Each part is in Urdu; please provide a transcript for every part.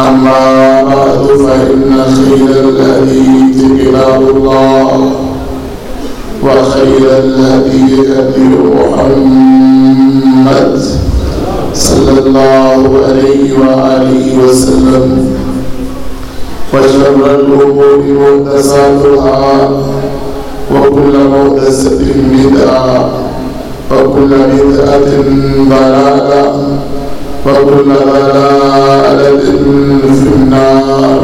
أما بعد فإن خير الحديث كتاب الله وخير الهدي هدي محمد صلى الله عليه وآله وسلم. وشر الأمور محدثاتها وكل محدثة بدعة وكل بدعة ضلالة. وكل ضلالة في النار.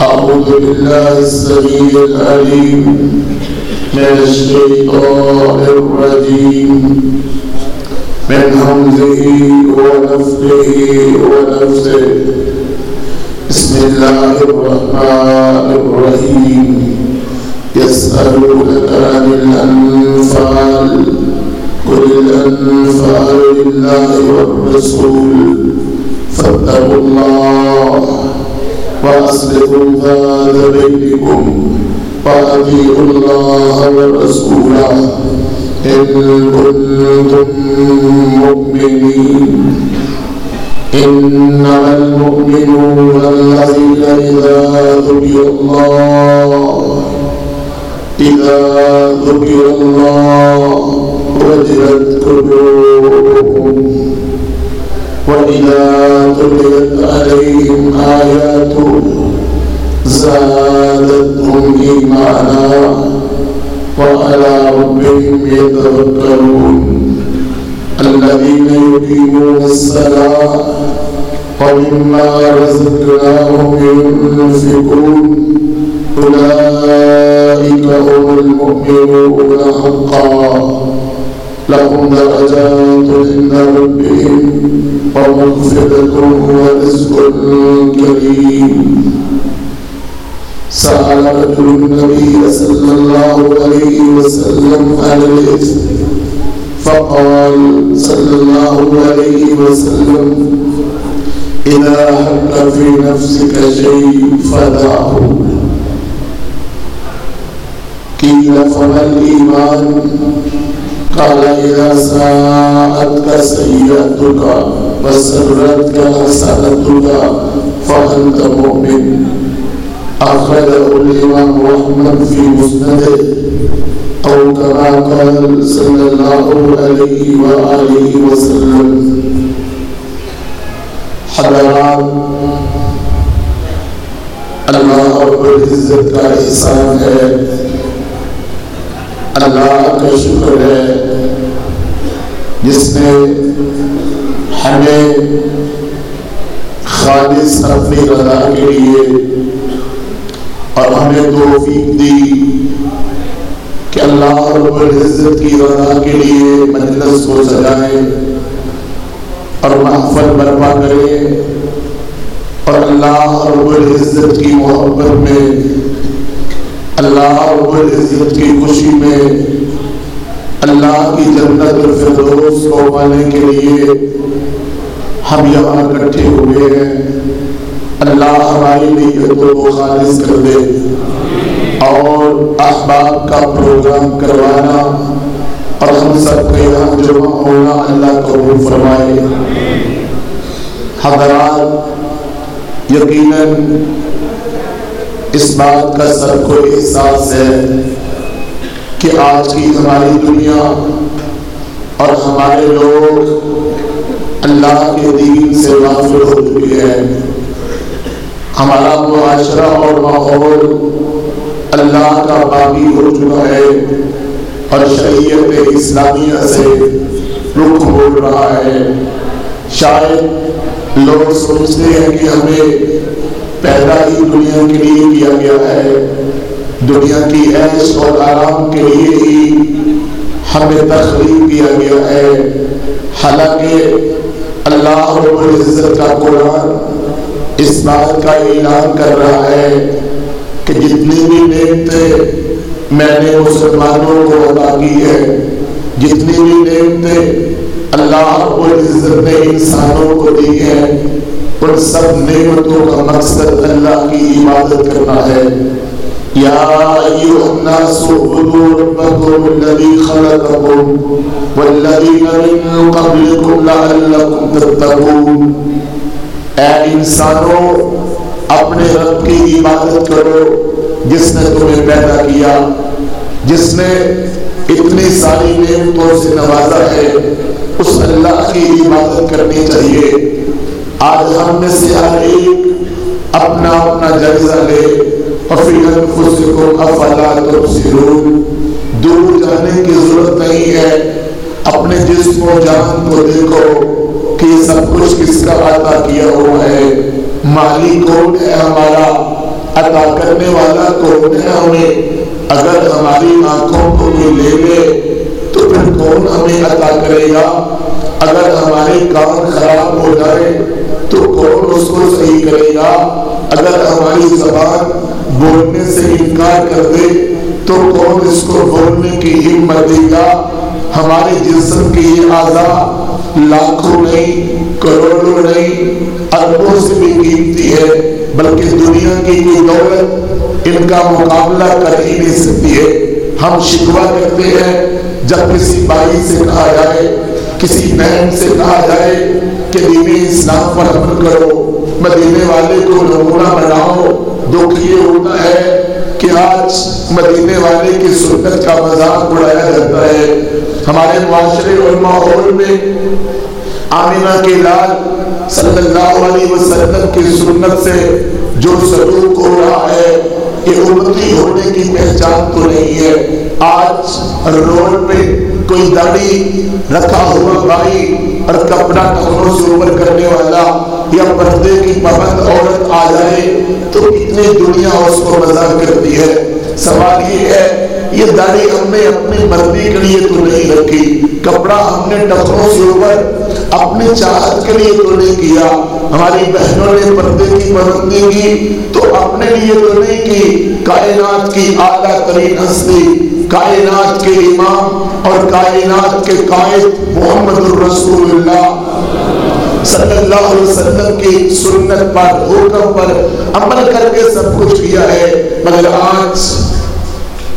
أعوذ بالله السميع العليم من الشيطان الرجيم. من همزه ونفخه ونفسه. بسم الله الرحمن الرحيم. يسألونك عن الأنفال. قل الأنفال لله والرسول فاتقوا الله وأصلحوا ذات بينكم وأطيعوا الله ورسوله إن كنتم مؤمنين. إنما المؤمنون الذين إذا ذكر الله إذا ذكر الله وجلت قلوبهم وإذا تليت عليهم آياته زادتهم إيمانا وعلى ربهم يتوكلون الذين يقيمون الصلاة ومما رزقناهم ينفقون أولئك هم المؤمنون حقا. لهم درجات عند ربهم ومغفرة ورزق كريم. سأل رجل النبي صلى الله عليه وسلم عن الإثم فقال صلى الله عليه وسلم إذا حق في نفسك شيء فدعه. قيل فما الإيمان؟ قال إذا ساءتك سيئتك وسرتك حسنتك فأنت مؤمن. أخرجه الإمام أحمد في مسنده. أو كما قال صلى الله عليه وآله وسلم. حضرات اللہ رب العزت کا إحسان ہے. اللہ کا شکر ہے، جس نے ہمیں خالص اپنی رضا کے لیے اور ہمیں توفیق دی کہ اللہ رب العزت کی رضا کے لیے مجلس کو سجائیں اور محفل برپا کریں اور اللہ رب العزت کی محبت میں اللہ رب العزت کی خوشی میں اللہ کی جنت الفردوس کو پانے کے لیے ہم یہاں اکٹھے ہوئے ہیں۔ اللہ ہماری نیتوں کو خالص کر دے اور احباب کا پروگرام کروانا اور ہم سب کے یہاں جمع ہونا اللہ قبول فرمائے۔ حضرات، یقیناً اس بات کا سب کو احساس ہے کہ آج کی ہماری دنیا اور ہمارے لوگ اللہ کے دین سے غافل ہو چکے ہیں؟ ہمارا معاشرہ اور ماحول اللہ کا باغی ہو چکا ہے اور شریعت اسلامیہ سے رخ ہو رہا ہے۔ شاید لوگ سوچتے ہیں کہ ہمیں پیدا ہی دنیا کے لیے کیا گیا ہے۔ دنیا کی عیش اور آرام کے لیے ہی ہمیں تخلیق کیا گیا ہے۔ حالانکہ اللہ رب العزت کا قرآن اس بات کا اعلان کر رہا ہے کہ جتنی بھی نعمتیں میں نے مسلمانوں کو ادا کی ہے۔ جتنی بھی نعمتیں اللہ رب العزت نے انسانوں کو دی ہے۔ ان سب نعمتوں کا مقصد اللہ کی عبادت کرنا ہے۔ یا ایوہ الناس عبدوا ربکم الذی خلقکم والذین من قبلکم لعلکم تتقون۔ اے انسانوں، اپنے رب کی عبادت کرو، جس نے تمہیں پیدا کیا، جس نے اتنی ساری نعمتوں سے نوازا ہے۔ اس اللہ کی عبادت کرنی چاہیے۔ آج ہم میں سے ہر ایک اپنا اپنا جائزہ لے وفی انفسکم افلا تبصرون دور جانے کی ضرورت نہیں ہے۔ اپنے جسم و جان کو دیکھو کہ یہ سب کچھ کس کا عطا کیا ہوا ہے۔ مالی کون ہے ہمارا؟ عطا کرنے والا کون ہے ہمیں؟ اگر ہماری آنکھوں کو کوئی لے لے تو پھر کون ہمیں عطا کرے گا؟ اگر ہمارے کام خراب ہو جائے تو کون اس کو صحیح کرے گا؟ اگر ہماری زبان بولنے سے انکار کر دے، تو کون اس کو بولنے کی ہمت دے گا؟ ہمارے جسم کی یہ اعضاء لاکھوں نہیں، کروڑوں نہیں، اربوں سے بھی قیمتی ہے، بلکہ دنیا کی کوئی دولت ان کا مقابلہ کر ہی نہیں سکتی ہے۔ ہم شکوا کرتے ہیں، جب کسی بھائی سے کہا جائے، کسی بہن سے کہا جائے کہ دین اسلام پر عمل کرو، مدینے والے کو نمونہ بناؤ۔ دکھ یہ ہوتا ہے کہ آج مدینے والے کی سنت کا مذاق اڑایا جاتا ہے۔ ہمارے معاشرے اور ماحول میں آمینہ کے لال صلی اللہ علیہ وسلم کی سنت سے جو سلوک ہو رہا ہے، یہ امتی ہونے کی پہچان تو نہیں ہے۔ آج روڈ پہ کوئی داڑھی رکھا ہوا بھائی اور کپڑا ٹکڑوں سے اوپر کرنے والا یا پردے کی پابند عورت آ جائے تو کتنی دنیا اس کو مزاق کرتی ہے۔ سوال یہ ہے، یہ داڑھی ہم نے اپنی مرضی کے لیے تو نہیں رکھی، کپڑا ہم نے ٹکروں سے اوپر اپنے چاہت کے لیے تو نہیں کیا۔ ہماری بہنوں نے پردے کی پابندی کی تو اپنے لیے تو نہیں کی، کائنات کی اعلیٰ ترین ہستی۔ کائنات کے امام اور کائنات کے قائد محمد الرسول اللہ صلی اللہ علیہ وسلم کی سنت پر، حکم پر عمل کر کے سب کچھ کیا ہے۔ مگر آج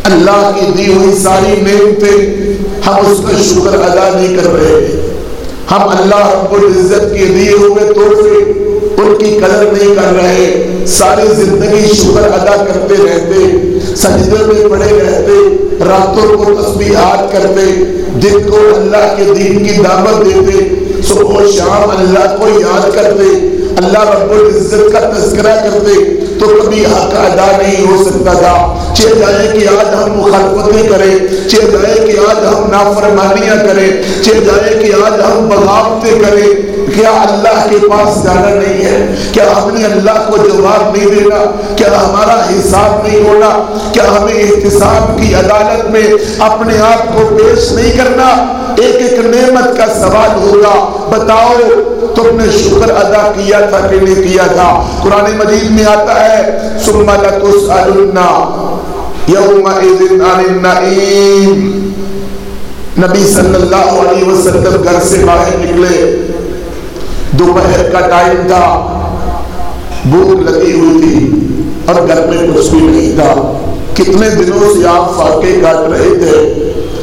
اللہ کی دی ہوئی ساری نعمتیں ہم اس کا شکر ادا نہیں کر رہے۔ ہم اللہ رب العزت کی دیے ہوئے تحفے ان کی قدر نہیں کر رہے، ساری زندگی شکر ادا کرتے رہتے، سجدے میں پڑے رہتے، راتوں کو تسبیحات کرتے، دن کو اللہ کے دین کی دعوت دیتے، صبح و شام اللہ کو یاد کرتے، اللہ رب العزت کا تذکرہ کرتے تو کبھی حق ادا نہیں ہو سکتا تھا۔ چاہے جائے کہ آج ہم مخالفتیں کریں چاہے جائے کہ آج ہم نافرمانیاں کریں چاہے جائے کہ آج ہم بغاوتیں کریں کیا اللہ کے پاس جانا نہیں ہے؟ کیا ہم نے اللہ کو جواب نہیں دینا؟ کیا ہمارا حساب نہیں ہونا؟ کیا ہمیں احتساب کی عدالت میں اپنے آپ کو پیش نہیں کرنا؟ ایک ایک نعمت کا سوال ہوگا۔ بتاؤ، تم نے شکر ادا کیا تھا کہ نہیں کیا تھا؟ قرآن مجید میں آتا ہے ہے ثم لتسألن یومئذ عن النعیم نبی صلی اللہ علیہ وسلم گھر سے باہر نکلے دوپہر کا ٹائم تھا بھوک لگی ہوئی تھی اور گھر میں کچھ بھی نہیں تھا کتنے دنوں سے آپ فاقے کاٹ رہے تھے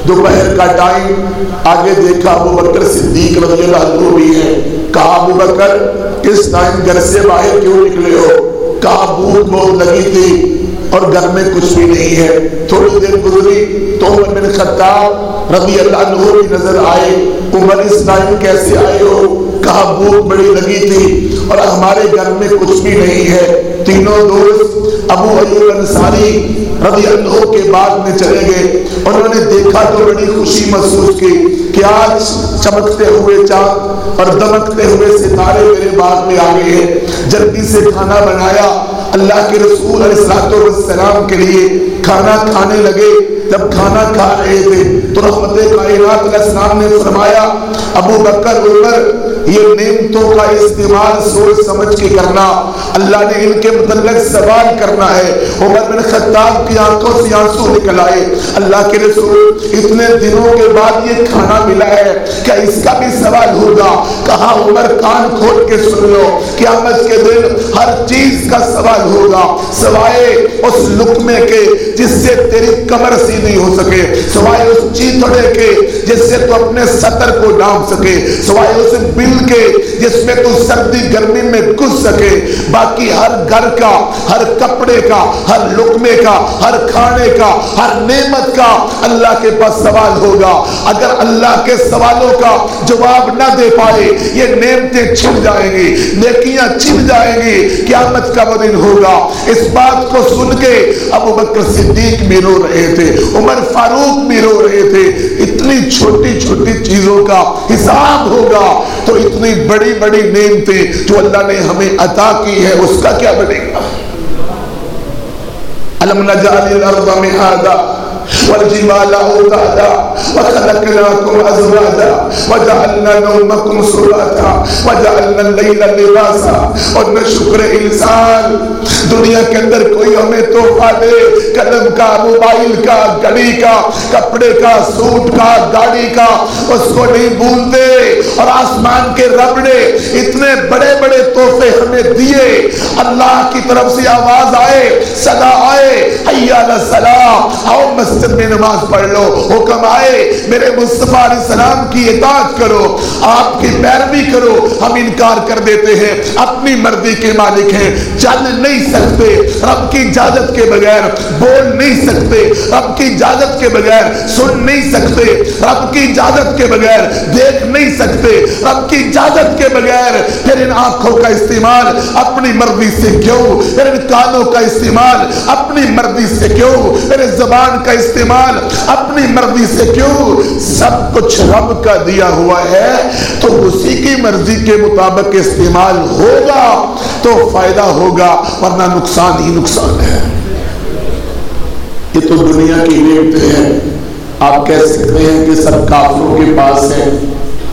دوپہر کا ٹائم آگے دیکھا ابو بکر صدیق رضی اللہ عنہ بھی ہے کہا ابو بکر کس ٹائم گھر سے باہر کیوں نکلے ہو کہاں بھوک بہت لگی تھی اور گھر میں کچھ بھی نہیں ہے۔ تھوڑی دیر گزری تو عمر بن خطاب رضی اللہ عنہ بھی نظر آئے عمر اس ٹائم کیسے آئے ہو؟ کہا بھوک بڑی لگی تھی اور ہمارے گھر میں کچھ بھی نہیں ہے۔ تینوں دوست ابو ایوب انصاری رضی اللہ کے بعد میں چلے گئے۔ انہوں نے دیکھا تو بڑی خوشی محسوس کی کہ آج چمکتے ہوئے چاند اور دمکتے ہوئے ستارے میرے باغ میں آ گئے ہیں۔ جلدی سے کھانا بنایا۔ اللہ کے رسول علیہ السلام کے لیے کھانا کھانے لگے۔ جب کھانا کھا رہے تھے تو رحمت کائنات علیہ السلام نے فرمایا، ابو بکر عمر یہ نعمتوں کا استعمال سوچ سمجھ کے کرنا۔ اللہ نے ان کے متعلق سوال کرنا ہے۔ عمر بن خطاب کی آنکھوں سے آنسو نکل آئے۔ اللہ کے رسول، اتنے دنوں کے بعد یہ کھانا ملا ہے۔ کیا اس کا بھی سوال ہوگا؟ کہا، عمر، کان کھول کے سن لو۔ قیامت کے دن ہر چیز کا سوال ہوگا۔ سوائے اس لکمے کے جس سے تیری کمر سیدھی ہو سکے، سوائے اس چیتڑے کے جس سے تو اپنے سطر کو ڈام سکے، سوائے اس بل کے جس میں تو سردی گرمی میں گھس سکے۔ باقی ہر گھر کا، ہر کپڑے کا، ہر لکمے کا، ہر کھانے کا، ہر نعمت کا اللہ کے پاس سوال ہوگا۔ اگر اللہ کے سوالوں کا جواب نہ دے پائے، یہ نعمتیں چھن جائیں گی، نیکیاں چھن جائیں گی۔ قیامت کا وہ دن ہوگا۔ اس بات کو سن کے ابو بکر صدیق بھی رو رہے تھے، عمر فاروق بھی رو رہے تھے۔ اتنی چھوٹی چھوٹی چیزوں کا حساب ہوگا تو اتنی بڑی بڑی نعمتیں جو اللہ نے ہمیں عطا کی ہے اس کا کیا بنے گا؟ الم نجعل الارض مہادا والجبال اوتادا وخلقناكم ازواجا وجعلنا نومكم سباتا وجعلنا الليل لباسا اور نہ شکر انسان دنیا کے اندر کوئی ہمیں تحفہ دے. قلم کا، موبائل کا گھڑی کا، کپڑے کا، سوٹ کا گاڑی کا، اس کو نہیں بھولتے. اور آسمان کے رب نے اتنے بڑے بڑے تحفے ہمیں دیے. اللہ کی طرف سے آواز آئے، صدا آئے. حیا الصلاۃ آؤ مسجد مسجد میں نماز پڑھ لو. حکم آئے میرے مصطفیٰ علیہ السلام کی اطاعت کرو. آپ کی پیروی کرو. ہم انکار کر دیتے ہیں. اپنی مرضی کے مالک ہیں. چل نہیں سکتے. رب کی اجازت کے بغیر بول نہیں سکتے. رب کی اجازت کے بغیر سن نہیں سکتے. رب کی اجازت کے بغیر دیکھ نہیں سکتے. رب کی اجازت کے بغیر پھر ان آنکھوں کا استعمال اپنی مرضی سے کیوں؟ پھر ان کانوں کا استعمال اپنی مرضی سے کیوں؟ پھر زبان کا استعمال اپنی مرضی سے کیوں سب کچھ رب کا دیا ہوا ہے، تو اسی کی مرضی کے مطابق استعمال ہوگا تو فائدہ ہوگا، ورنہ نقصان ہی نقصان ہے۔ یہ تو دنیا کی نعمتیں ہیں آپ کہہ سکتے ہیں کہ سب کافروں کے پاس ہے۔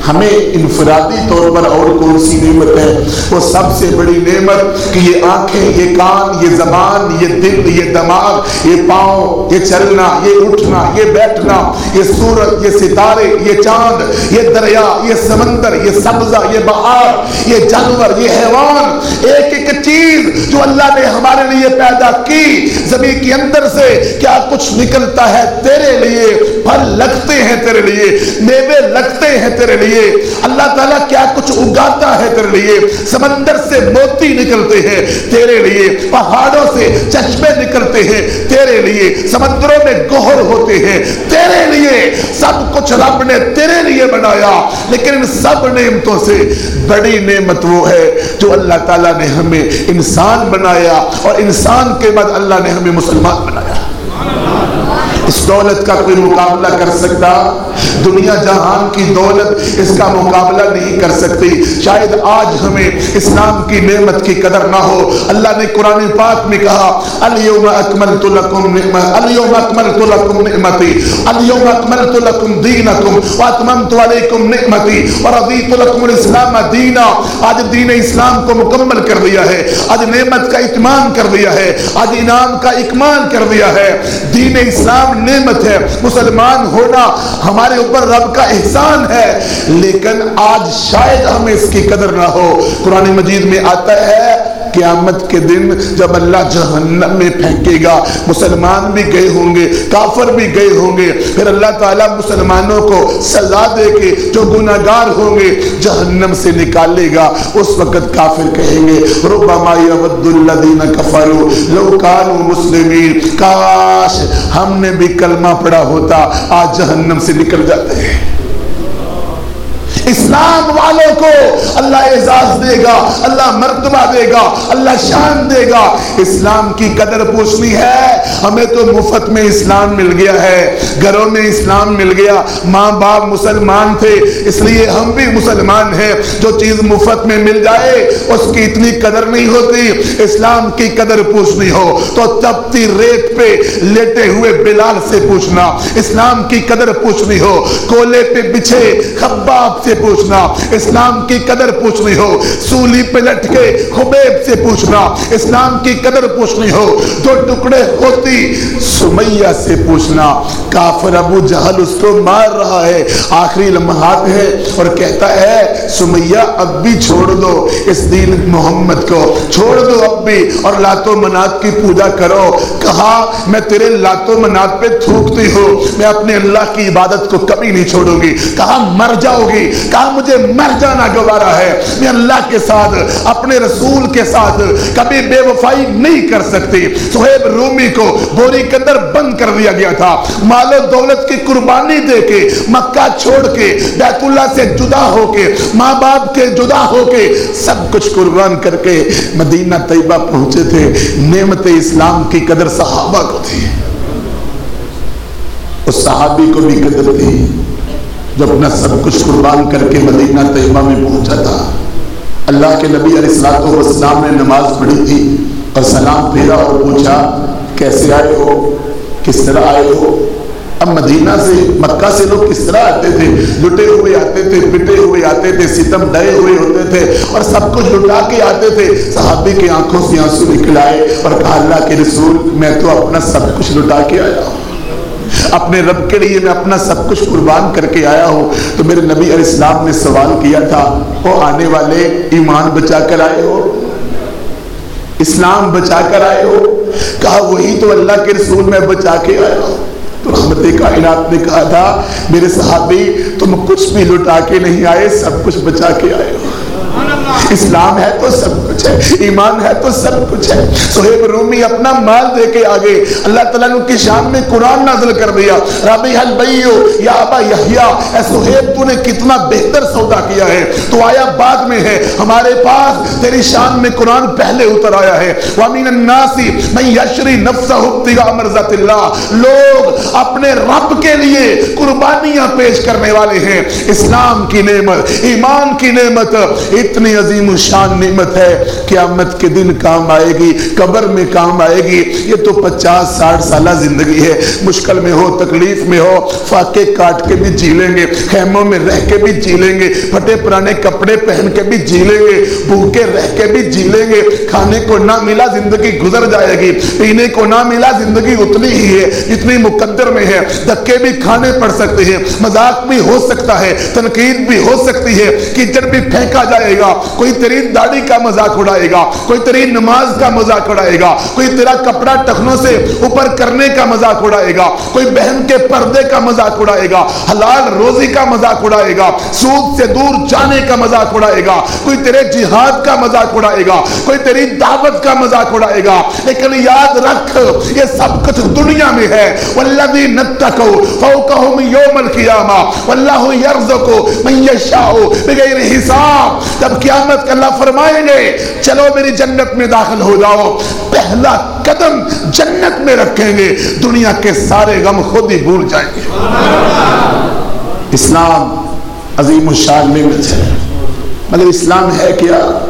ہمیں انفرادی طور پر اور کون سی نعمت ہے؟ وہ سب سے بڑی نعمت کہ یہ آنکھیں، یہ کان، یہ زبان، یہ دل، یہ دماغ، یہ پاؤں، یہ چلنا، یہ اٹھنا، یہ بیٹھنا، یہ سورج، یہ ستارے، یہ چاند، یہ دریا، یہ سمندر، یہ سبزہ، یہ بہار، یہ جانور، یہ حیوان، ایک ایک چیز جو اللہ نے ہمارے لیے پیدا کی زمین کے اندر سے۔ کیا کچھ نکلتا ہے تیرے لیے؟ پھل لگتے ہیں تیرے لیے، میوے لگتے ہیں تیرے لیے لیے اللہ تعالیٰ کیا کچھ اگاتا ہے تیرے لیے؟ سمندر سے موتی نکلتے ہیں تیرے لیے، پہاڑوں سے چشمے نکلتے ہیں تیرے لیے، سمندروں میں گوہر ہوتے ہیں تیرے لیے۔ سب کچھ رب نے تیرے لیے بنایا، لیکن ان سب نعمتوں سے بڑی نعمت وہ ہے جو اللہ تعالیٰ نے ہمیں انسان بنایا اور انسان کے بعد اللہ نے ہمیں مسلمان بنایا۔ اس دولت کا کوئی مقابلہ کر سکتا؟ دنیا جہان کی دولت اس کا مقابلہ نہیں کر سکتی۔ شاید آج ہمیں اسلام کی نعمت کی قدر نہ ہو۔ اللہ نے قرآن پاک میں کہا الیوم اکملت لکم نعمت الیوم اکملت لکم نعمتی الیوم اکملت لکم دینکم، واتممت علیکم نعمتی، ورضیت لکم الاسلام دینا۔ آج دین اسلام کو مکمل کر دیا ہے۔ آج نعمت کا اتمام کر دیا ہے۔ آج انعام کا اکمال کر دیا ہے۔ دین اسلام نعمت ہے۔ مسلمان ہونا ہمارے اوپر رب کا احسان ہے، لیکن آج شاید ہمیں اس کی قدر نہ ہو۔ قرآن مجید میں آتا ہے قیامت کے دن جب اللہ جہنم میں پھینکے گا، مسلمان بھی گئے ہوں گے، کافر بھی گئے ہوں گے، پھر اللہ تعالیٰ مسلمانوں کو سزا دے کے جو گناہگار ہوں گے، جہنم سے نکالے گا۔ اس وقت کافر کہیں گے، ربما یود الذین کفروا لو کانوا مسلمین۔ کاش ہم نے بھی کلمہ پڑھا ہوتا، آج جہنم سے نکل جاتے ہیں۔ اسلام والوں کو اللہ اعزاز دے گا، اللہ مرتبہ دے گا، اللہ شان دے گا۔ اسلام کی قدر پوچھنی ہے، ہمیں تو مفت میں اسلام مل گیا ہے، گھروں میں اسلام مل گیا۔ ماں باپ مسلمان تھے، اس لیے ہم بھی مسلمان ہیں۔ جو چیز مفت میں مل جائے، اس کی اتنی قدر نہیں ہوتی۔ اسلام کی قدر پوچھنی ہو، تو تپتی ریت پہ لیٹے ہوئے بلال سے پوچھنا۔ اسلام کی قدر پوچھنی ہو، کولے پہ بچھے، خباب سے پوچھنا، اسلام کی قدر پوچھنی ہو۔ سولی پہ لٹ کے خبیب سے پوچھنا، اسلام کی قدر پوچھنی ہو۔ دو ٹکڑے ہوتی سمیہ سے پوچھنا۔ کافر ابو جہل اس کو مار رہا ہے۔ آخری لمحات ہے اور کہتا ہے، سمیہ اب بھی چھوڑ دو اس دین محمد کو۔ چھوڑ دو اب بھی اور لاتو منات کی پوجا کرو۔ کہا، میں تیرے لاتو منات پہ تھوکتی ہوں۔ میں اپنے اللہ کی عبادت کو کبھی نہیں چھوڑوں گی۔ کہا، مر جاؤ گی۔ کہا مجھے مر جانا گوارا ہے۔ میں اللہ کے ساتھ، اپنے رسول کے ساتھ کبھی بے وفائی نہیں کر سکتی۔ سہیب رومی کو بوری کے اندر بند کر دیا گیا تھا۔ مال و دولت کی قربانی دے کے، مکہ چھوڑ کے، بیت اللہ سے جدا ہو کے، ماں باپ کے جدا ہو کے سب کچھ قربان کر کے مدینہ طیبہ پہنچے تھے۔ نعمت اسلام کی قدر صحابہ کو تھی۔ اس صحابی کو بھی قدر تھی جو اپنا سب کچھ قربان کر کے مدینہ طیبہ میں پہنچا تھا۔ اللہ کے نبی علیہ السلام نے نماز پڑھی تھی اور سلام پھیرا اور پوچھا، کیسے آئے ہو؟ کس طرح آئے ہو؟ اب مدینہ سے، مکہ سے لوگ کس طرح آتے تھے؟ لٹے ہوئے آتے تھے، پٹے ہوئے آتے تھے، ستم ڈائے ہوئے ہوتے تھے اور سب کچھ لٹا کے آتے تھے۔ صحابی کے آنکھوں سے آنسو نکلائے اور کہا، اللہ کے رسول، میں تو اپنا سب کچھ لٹا کے آیا ہوں۔ اپنے رب کے لیے میں اپنا سب کچھ قربان کر کے آیا ہوں، تو میرے نبی علیہ السلام نے سوال کیا تھا وہ آنے والے، ایمان بچا کر آئے ہو؟ اسلام بچا کر آئے ہو؟ کہا، وہی تو اللہ کے رسول میں بچا کے آیا ہوں. تو رحمت کائنات نے کہا تھا، میرے صحابی، تم کچھ بھی لٹا کے نہیں آئے، سب کچھ بچا کے آئے ہو۔ اسلام ہے تو سب کچھ ہے، ایمان ہے تو سب کچھ ہے۔ سہیب رومی اپنا مال دے کے آگے، اللہ تعالیٰ نے کی شان میں قرآن نازل کر دیا۔ ربی حل بیو، یا ابا یحییٰ اے سہیب، تو نے کتنا بہتر سودا کیا ہے۔ تو آیا بعد میں ہے، ہمارے پاس تیری شان میں قرآن پہلے اتر آیا ہے۔ وَمِنَ النَّاسِ مَنْ يَشْرِ نَفْسَهُ ابْتِغَاءَ مَرْضَاتِ اللَّهِ۔ لوگ اپنے رب کے لیے قربانیاں پیش کرنے والے ہیں۔ اسلام کی نعمت، ایمان کی نعمت، اتنی عظیم عظیم شان نعمت ہے، قیامت کے دن کام آئے گی، قبر میں کام آئے گی۔ یہ تو پچاس، ساٹھ سالہ زندگی ہے۔ مشکل میں ہو، تکلیف میں ہو، فاقے کاٹ کے بھی جی لیں گے، خیموں میں رہ کے بھی جی لیں گے، پھٹے پرانے کپڑے پہن کے بھی جی لیں گے، بھوکے رہ کے بھی جی لیں گے۔ کھانے کو نہ ملا زندگی گزر جائے گی، پینے کو نہ ملا زندگی اتنی ہی ہے جتنی مقدر میں ہے۔ دھکے بھی کھانے پڑ سکتے ہیں، مذاق بھی ہو سکتا ہے، تنقید بھی ہو سکتی ہے، کیچڑ بھی پھینکا جائے گا۔ کوئی کوئی تیری داڑھی کا مذاق اڑائے گا، کوئی تیری نماز کا مذاق اڑائے گا، کوئی تیرا کپڑا ٹخنوں سے اوپر کرنے کا مذاق اڑائے گا، کوئی بہن کے پردے کا مذاق اڑائے گا، حلال روزی کا مذاق اڑائے گا، سود سے دور جانے کا مذاق اڑائے گا، کوئی تیرے جہاد کا مذاق اڑائے گا، کوئی تیری دعوت کا مذاق اڑائے گا، لیکن یاد رکھ، یہ سب کچھ دنیا میں ہے۔ والذی نتقو فوقہم یوم القیامہ واللہ یرزقو من یشاؤ بغیر حساب۔ جب قیامت کا اللہ فرمائیں گے چلو میری جنت میں داخل ہو جاؤ۔ پہلا قدم جنت میں رکھیں گے، دنیا کے سارے غم خود ہی بھول جائیں گے۔ اسلام عظیم الشان نعمت ہے۔ مگر اسلام ہے کیا؟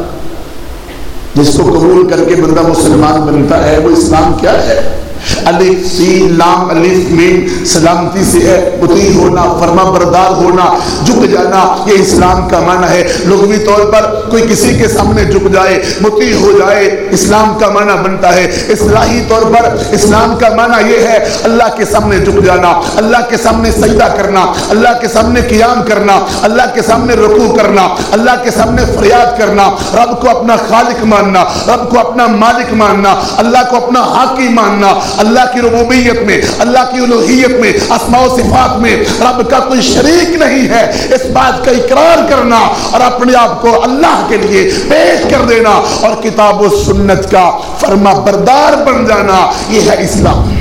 جس کو قبول کر کے بندہ مسلمان بنتا ہے، وہ اسلام کیا ہے؟ الف سین لام الف میم سلامتی سے ہے مطیع ہونا فرما بردار ہونا، جھک جانا، یہ اسلام کا معنی ہے۔ لغوی طور پر کوئی کسی کے سامنے جھک جائے مطیع ہو جائے، اسلام کا معنی بنتا ہے۔ اصلاحی طور پر اسلام کا معنی یہ ہے، اللہ کے سامنے جھک جانا، اللہ کے سامنے سجدہ کرنا، اللہ کے سامنے قیام کرنا، اللہ کے سامنے رکوع کرنا، اللہ کے سامنے فریاد کرنا، رب کو اپنا خالق ماننا، رب کو اپنا مالک ماننا، اللہ کو اپنا حاکی ماننا اللہ کی ربوبیت میں، اللہ کی الوحیت میں، اسماء و صفات میں رب کا کوئی شریک نہیں ہے۔ اس بات کا اقرار کرنا اور اپنے آپ کو اللہ کے لیے پیش کر دینا اور کتاب و سنت کا فرما بردار بن جانا، یہ ہے اسلام۔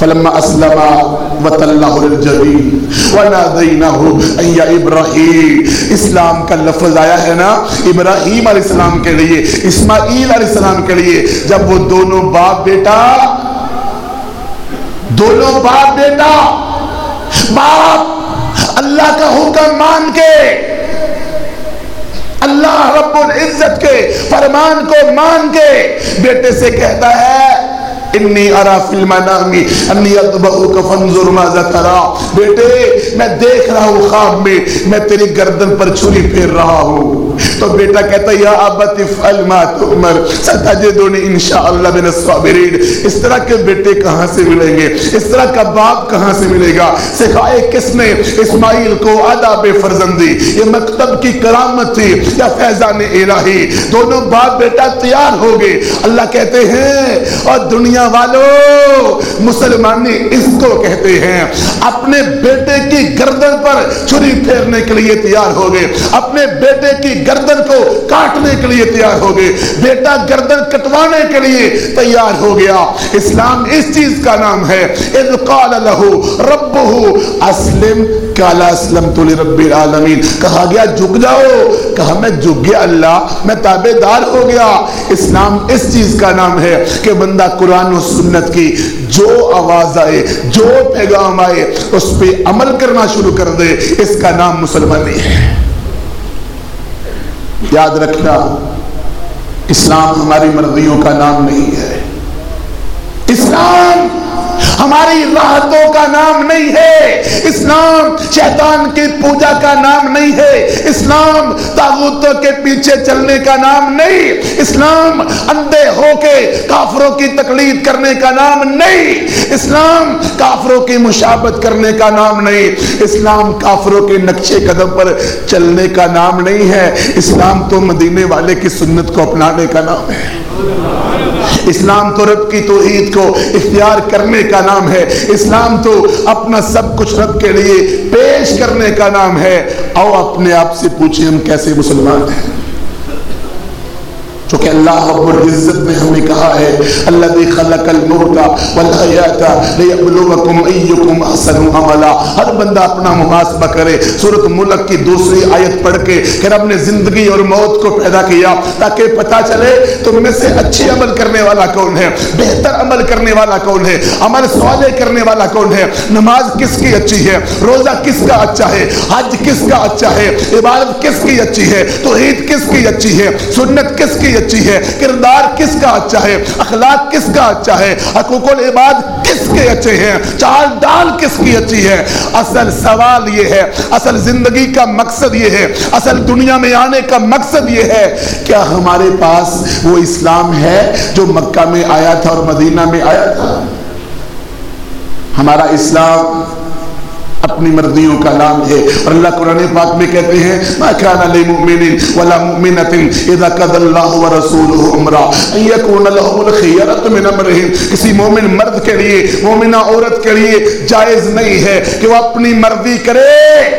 فلما اسلم وطلہ للجبین ونادینہو ای ابراہیم اسلام کا لفظ آیا ہے نا؟ ابراہیم علیہ السلام کے لیے اسماعیل علیہ السلام کے لیے۔ جب وہ دونوں باپ بیٹا، دونوں باپ بیٹا، باپ اللہ کا حکم مان کے، اللہ رب العزت کے فرمان کو مان کے بیٹے سے کہتا ہے انی ارا فی المنامی انی اتبعوک فانظر ماذا ترا بیٹے، میں دیکھ رہا ہوں خواب میں میں تیری گردن پر چھری پھیر رہا ہوں۔ تو بیٹا کہتا یا ابت افعل ما تؤمر۔ ستجدونی انشاءاللہ من الصابرین۔ اس طرح کے بیٹے کہاں سے ملیں گے؟ اس طرح کا باپ کہاں سے ملے گا؟ سکھائے کس نے؟ اسماعیل کو آداب فرزندی، یہ مکتب کی کرامت تھی، یا فیضان الہی۔ دونوں باپ بیٹا تیار ہو گئے۔ اللہ کہتے ہیں، اور دنیا دنیا والو مسلمانی اس کو کہتے ہیں، اپنے بیٹے کی گردن پر چھری پھیرنے کے لیے تیار ہو گئے، اپنے بیٹے کی گردن کو کاٹنے کے لیے تیار ہو گئے، بیٹا گردن کٹوانے کے لیے تیار ہو گیا۔ اسلام اس چیز کا نام ہے، اذ قال له ربه اسلم، قال اسلمت لرب العالمین۔ کہا گیا، جھک جاؤ۔ کہا، میں جھک گیا اللہ، میں تابع دار ہو گیا۔ اسلام اس چیز کا نام ہے کہ بندہ قرآن قرآن و سنت کی جو آواز آئے، جو پیغام آئے، اس پہ عمل کرنا شروع کر دے، اس کا نام مسلمانی ہے۔ یاد رکھنا، اسلام ہماری مرضیوں کا نام نہیں ہے۔ اسلام ہماری راحتوں کا نام نہیں ہے۔ اسلام شیطان کی پوجا کا نام نہیں ہے۔ اسلام تاغوتوں کے پیچھے چلنے کا نام نہیں۔ اسلام اندھے ہو کے کافروں کی تقلید کرنے کا نام نہیں۔ اسلام کافروں کی مشابت کرنے کا نام نہیں۔ اسلام کافروں کے نقشے قدم پر چلنے کا نام نہیں ہے۔ اسلام تو مدینے والے کی سنت کو اپنانے کا نام ہے۔ اسلام تو رب کی توحید کو اختیار کرنے کا نام ہے۔ اسلام تو اپنا سب کچھ رب کے لیے پیش کرنے کا نام ہے۔ او اپنے آپ سے پوچھیں ہم کیسے مسلمان ہیں۔ چونکہ اللہ رب العزت نے ہمیں کہا ہے اللہ دی خلق الموت والحیات لیبلوکم ایکم احسن عملا۔ ہر بندہ اپنا محاسبہ کرے۔ سورۃ ملک کی دوسری آیت پڑھ کے کہ رب نے زندگی اور موت کو پیدا کیا تاکہ پتہ چلے تم میں سے اچھے عمل کرنے والا کون ہے، بہتر عمل کرنے والا کون ہے، عمل صالح کرنے والا کون ہے، نماز کس کی اچھی ہے، روزہ کس کا اچھا ہے، حج کس کا اچھا ہے، عبادت کس کی اچھی ہے، توحید کس کی اچھی ہے، سنت کس کی اچھی ہے؟ کردار کس کا اچھا ہے؟ اخلاق کس کا اچھا ہے؟ حقوق العباد کس کے اچھے ہیں؟ چال ڈال کس کی اچھی ہے؟ اصل سوال یہ ہے، اصل زندگی کا مقصد یہ ہے، اصل دنیا میں آنے کا مقصد یہ ہے، کیا ہمارے پاس وہ اسلام ہے جو مکہ میں آیا تھا اور مدینہ میں آیا تھا؟ ہمارا اسلام اپنی مرضیوں کا نام ہے۔ اور اللہ قرآن پاک میں کہتے ہیں، ما کان للمؤمن ولا مؤمنة اذا قضى الله ورسوله امرا ان يكون لهم الخيرة من امرهم. کسی مومن مرد کے لیے، مومنہ عورت کے لیے جائز نہیں ہے کہ وہ اپنی مرضی کرے۔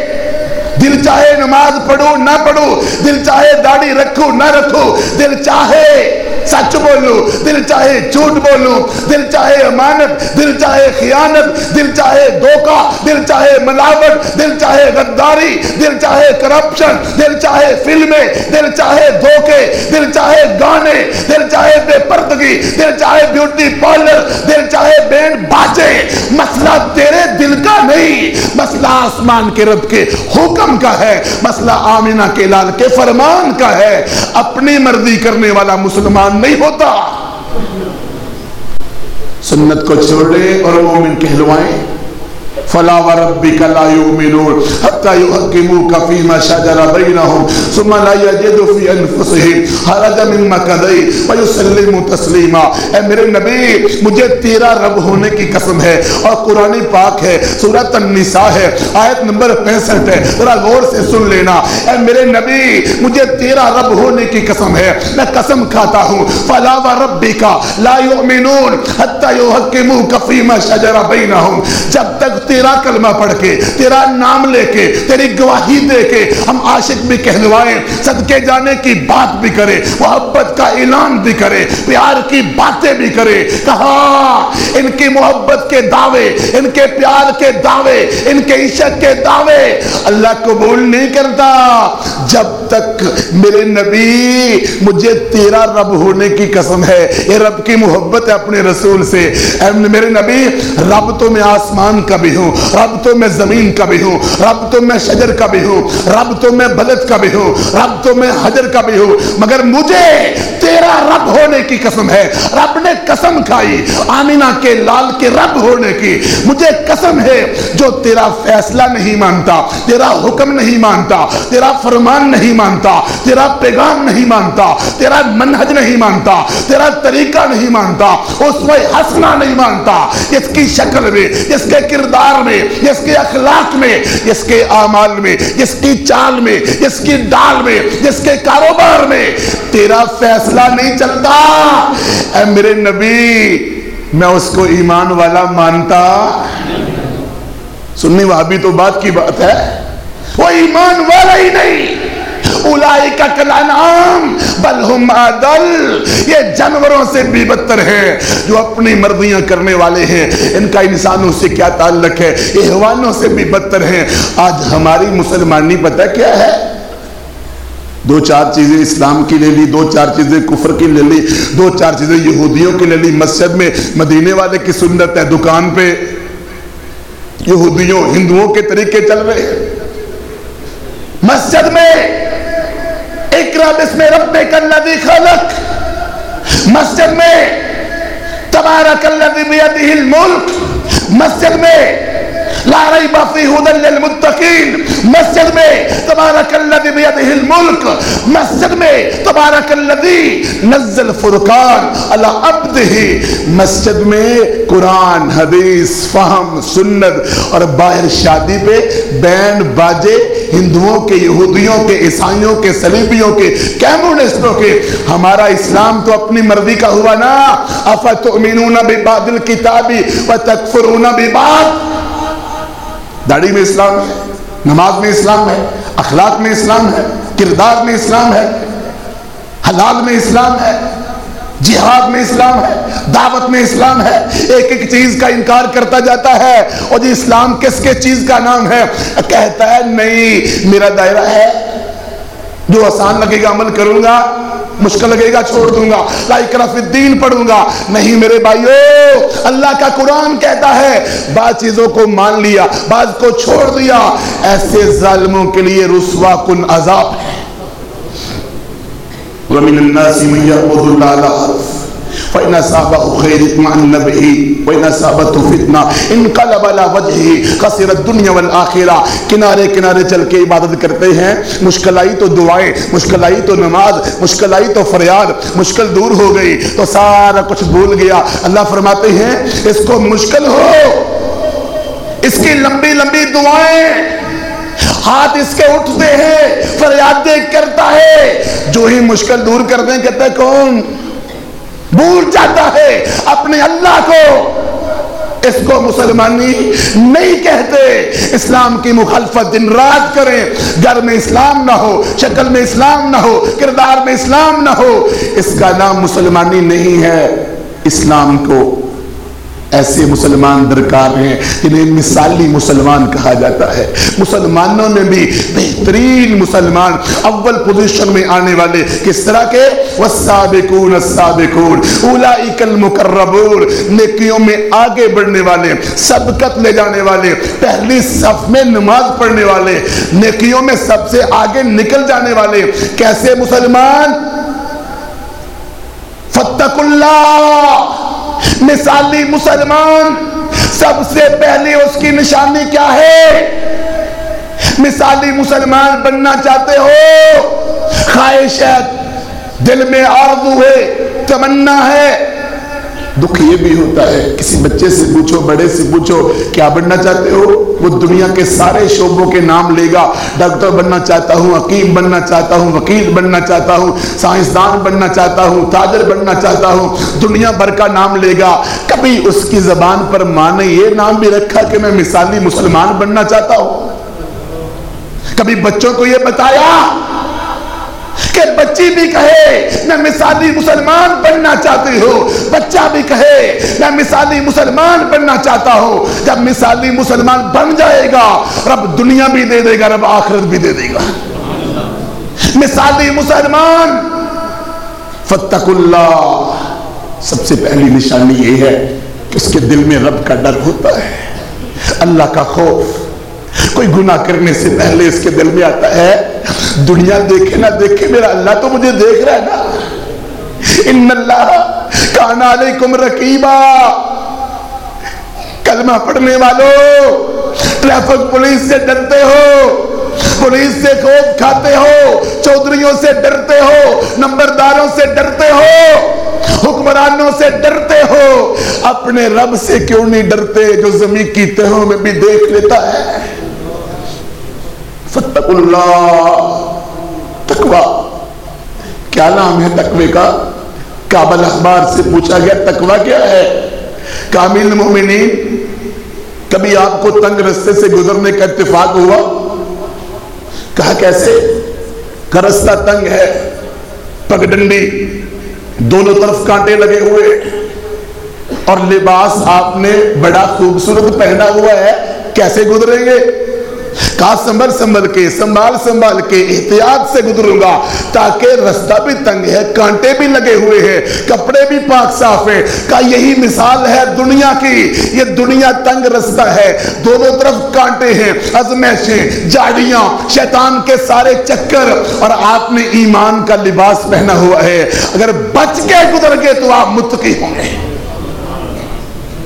دل چاہے نماز پڑھو، نہ پڑھو۔ دل چاہے داڑھی رکھو، نہ رکھو۔ دل چاہے سچ بولو دل چاہے جھوٹ بولو دل چاہے امانت دل چاہے خیانت دل چاہے دھوکہ دل چاہے ملاوٹ دل چاہے غداری دل چاہے کرپشن دل چاہے فلمیں دل چاہے دھوکے دل چاہے گانے دل چاہے بے پردگی دل چاہے بیوٹی پارلر دل چاہے بینڈ باجے مسئلہ تیرے دل کا نہیں مسئلہ آسمان کے رب کے حکم کا ہے مسئلہ آمینہ کے لال کے فرمان کا ہے اپنی مرضی کرنے والا مسلمان نہیں ہوتا۔ سنت کو چھوڑے اور مومن کہلوائیں۔ فلا وربك لا يؤمنون حتى يحكموك فيما شجر بينهم ثم لا يجدوا في انفسهم حرجا مما قضيت ويسلموا تسليما. اے میرے نبی، مجھے تیرا رب ہونے کی قسم ہے اور قرآن پاک ہے سورۃ النساء ہے، آیت نمبر 65 ہے، ذرا غور سے سن لینا۔ اے میرے نبی، مجھے تیرا رب ہونے کی قسم ہے، میں قسم کھاتا ہوں۔ فلا وربك لا يؤمنون حتى يحكموك فيما شجر بينهم۔ جب تک تیرا تیرا کلمہ پڑھ کے، تیرا نام لے کے، تیری گواہی دے کے ہم عاشق بھی کہلوائیں، صدقے جانے کی بات بھی کرے، محبت کا اعلان بھی کرے، پیار کی باتیں بھی کرے۔ کہا ان کی محبت کے دعوے، ان کے پیار کے دعوے، ان کے عشق کے دعوے۔ اللہ قبول نہیں کرتا۔ جب تک میرے نبی مجھے تیرا رب ہونے کی قسم ہے، یہ رب کی محبت ہے اپنے رسول سے۔ اے میرے نبی، رب تو میں آسمان کا بھی ہوں۔ ہوں رب تو میں زمین کا بھی ہوں رب تو میں شجر کا بھی ہوں رب تو میں بلد کا بھی ہوں رب تو میں حجر کا بھی ہوں مگر مجھے تیرا رب ہونے کی قسم ہے، رب نے قسم کھائی، آمینہ کے لال کے رب ہونے کی، مجھے قسم ہے جو تیرا فیصلہ نہیں مانتا، تیرا حکم نہیں مانتا، تیرا فرمان نہیں مانتا، تیرا پیغام نہیں مانتا، تیرا منہج نہیں مانتا، تیرا طریقہ نہیں مانتا، اس میں ہسنا نہیں مانتا، اس کی شکل میں، اس کے کردار کردار میں، اس کے اخلاق میں، اس کے اعمال میں، اس کی چال میں، اس کی ڈال میں، اس کے کاروبار میں تیرا فیصلہ نہیں چلتا۔ اے میرے نبی، میں اس کو ایمان والا مانتا۔ سننے وہاں بھی تو بات کی بات ہے، وہ ایمان والا ہی نہیں۔ اولائی کا کلانام بل ہم عدل۔ یہ جانوروں سے بھی بدتر ہے، جو اپنی مرضیاں کرنے والے ہیں۔ ان کا انسانوں سے کیا تعلق ہے؟ یہ حوانوں سے بھی بدتر ہیں۔ آج ہماری مسلمانی پتہ کیا ہے؟ دو چار چیزیں اسلام کی لے لی، دو چار چیزیں کفر کی لے لی، دو چار چیزیں یہودیوں کی لے لی۔ مسجد میں مدینے والے کی سنت ہے، دکان پہ۔ یہودیوں، ہندوؤں کے طریقے چل رہے ہیں۔ مسجد میں اقرا بسم رب الذی خلق. مسجد میں تبارک الذی بیدہ الملک. مسجد میں لا ریب فی ہدن للمتقین مسجد میں تبارک الذی بیدہ الملک، مسجد میں تبارک الذی نزل فرقان، علی عبدہ، مسجد میں قرآن، حدیث، فہم، سنت، اور باہر شادی پہ بین باجے ہندوؤں کے، یہودیوں کے، عیسائیوں کے سلیبیوں کے کیمونسٹوں کے۔ ہمارا اسلام تو اپنی مرضی کا ہوا نا۔ افتؤمنون ببعض الکتاب وتکفرون ببعض۔ داڑھی میں اسلام ہے، نماز میں اسلام ہے، اخلاق میں اسلام ہے، کردار میں اسلام ہے، حلال میں اسلام ہے، جہاد میں اسلام ہے، دعوت میں اسلام ہے۔ ایک ایک چیز کا انکار کرتا جاتا ہے۔ اور جی اسلام کس کے چیز کا نام ہے؟ کہتا ہے، نہیں، میرا دائرہ ہے، جو آسان لگے گا عمل کروں گا۔ مشکل لگے گا، چھوڑ دوں گا۔ لائک فی الدین پڑھوں گا۔ نہیں میرے بھائیو، اللہ کا قرآن کہتا ہے، بعض چیزوں کو مان لیا، بعض کو چھوڑ دیا۔ ایسے ظالموں کے لیے رسوا کن عذاب ہے۔ وَمِنَ النَّاسِ من يعبد الله فإن أصابه خير اطمأن به وإن أصابته فتنة، انقلب على وجهه، خسر الدنيا والآخرة. کنارے کنارے چل کے عبادت کرتے ہیں۔ مشکل آئی تو دعائیں، مشکل آئی تو نماز، مشکل آئی تو فریاد، مشکل دور ہو گئی تو سارا کچھ بھول گیا۔ اللہ فرماتے ہیں، اس کو مشکل ہو۔ اس کی لمبی لمبی دعائیں۔ ہاتھ اس کے اٹھتے ہیں فریادیں کرتا ہے۔ جو ہی مشکل دور کر دیں کہتا ہے کون؟ بھول جاتا ہے اپنے اللہ کو۔ اس کو مسلمانی نہیں کہتے۔ اسلام کی مخالفت دن رات کریں۔ گھر میں اسلام نہ ہو، شکل میں اسلام نہ ہو، کردار میں اسلام نہ ہو۔ اس کا نام مسلمانی نہیں ہے۔ اسلام کو ایسے مسلمان درکار ہیں جنہیں مثالی مسلمان کہا جاتا ہے۔ مسلمانوں میں بھی بہترین مسلمان اول پوزیشن میں آنے والے کس طرح کے؟ والسابقون السابقون۔ اولئک المقربون۔ نیکیوں میں آگے بڑھنے والے سبقت لے جانے والے، پہلی صف میں نماز پڑھنے والے، نیکیوں میں سب سے آگے نکل جانے والے۔ کیسے مسلمان؟ فتق اللہ مثالی مسلمان، سب سے پہلے اس کی نشانی کیا ہے؟ مثالی مسلمان بننا چاہتے ہو؟ خواہش ہے دل میں آرزو ہے، تمنا ہے دکھ یہ بھی ہوتا ہے، کسی بچے سے پوچھو، بڑے سے پوچھو، کیا بننا چاہتے ہو؟ وہ دنیا کے سارے شعبوں کے نام لے گا۔ ڈاکٹر بننا چاہتا ہوں، حکیم بننا چاہتا ہوں، وکیل بننا چاہتا ہوں، سائنسدان بننا چاہتا ہوں، تاجر بننا چاہتا ہوں۔ دنیا بھر کا نام لے گا۔ کبھی اس کی زبان پر ماں نے یہ نام بھی رکھا کہ میں مثالی مسلمان بننا چاہتا ہوں۔ کبھی بچوں کو یہ بتایا کہ بچی بھی کہے، میں مثالی مسلمان بننا چاہتی ہوں۔ بچہ بھی کہے، میں مثالی مسلمان بننا چاہتا ہوں۔ جب مثالی مسلمان بن جائے گا، رب دنیا بھی دے دے گا، رب آخرت بھی دے دے گا۔ مثالی مسلمان فتق اللہ۔ سب سے پہلی نشانی یہ ہے کہ اس کے دل میں رب کا ڈر ہوتا ہے۔ اللہ کا خوف۔ کوئی گناہ کرنے سے پہلے اس کے دل میں آتا ہے، دنیا دیکھے نہ دیکھے، میرا اللہ تو مجھے دیکھ رہا ہے نا۔ ان اللہ کانا علیکم رقیبا۔ کلمہ پڑھنے والوں ٹریفک پولیس سے ڈرتے ہو، پولیس سے خوف کھاتے ہو چودریوں سے ڈرتے ہو، نمبرداروں سے ڈرتے ہو، حکمرانوں سے ڈرتے ہو۔ اپنے رب سے کیوں نہیں ڈرتے جو زمین کی تہوں میں بھی دیکھ لیتا ہے؟ فتق اللہ. تقوی. کیا نام ہے تقوی کا؟ کابل اخبار سے پوچھا گیا، تقوی کیا ہے؟ کامل مومنین، کبھی آپ کو تنگ رستے سے گزرنے کا اتفاق ہوا؟ کہا کیسے؟ کا رستہ تنگ ہے، پگڈنڈی دونوں طرف کانٹے لگے ہوئے اور لباس آپ نے بڑا خوبصورت پہنا ہوا ہے، کیسے گزریں گے؟ کہا سنبھل سنبھل کے، سنبھال سنبھال کے احتیاط سے گزروں گا، تاکہ رستہ بھی تنگ ہے، کانٹے بھی لگے ہوئے ہیں، کپڑے بھی پاک صاف ہیں۔ کہا یہی مثال ہے دنیا کی۔ یہ دنیا تنگ رستہ ہے۔ دونوں طرف کانٹے ہیں ازمیشیں جاڑیاں شیطان کے سارے چکر۔ اور آپ نے ایمان کا لباس پہنا ہوا ہے۔ اگر بچ کے گزر گئے تو آپ متقی ہوں گے۔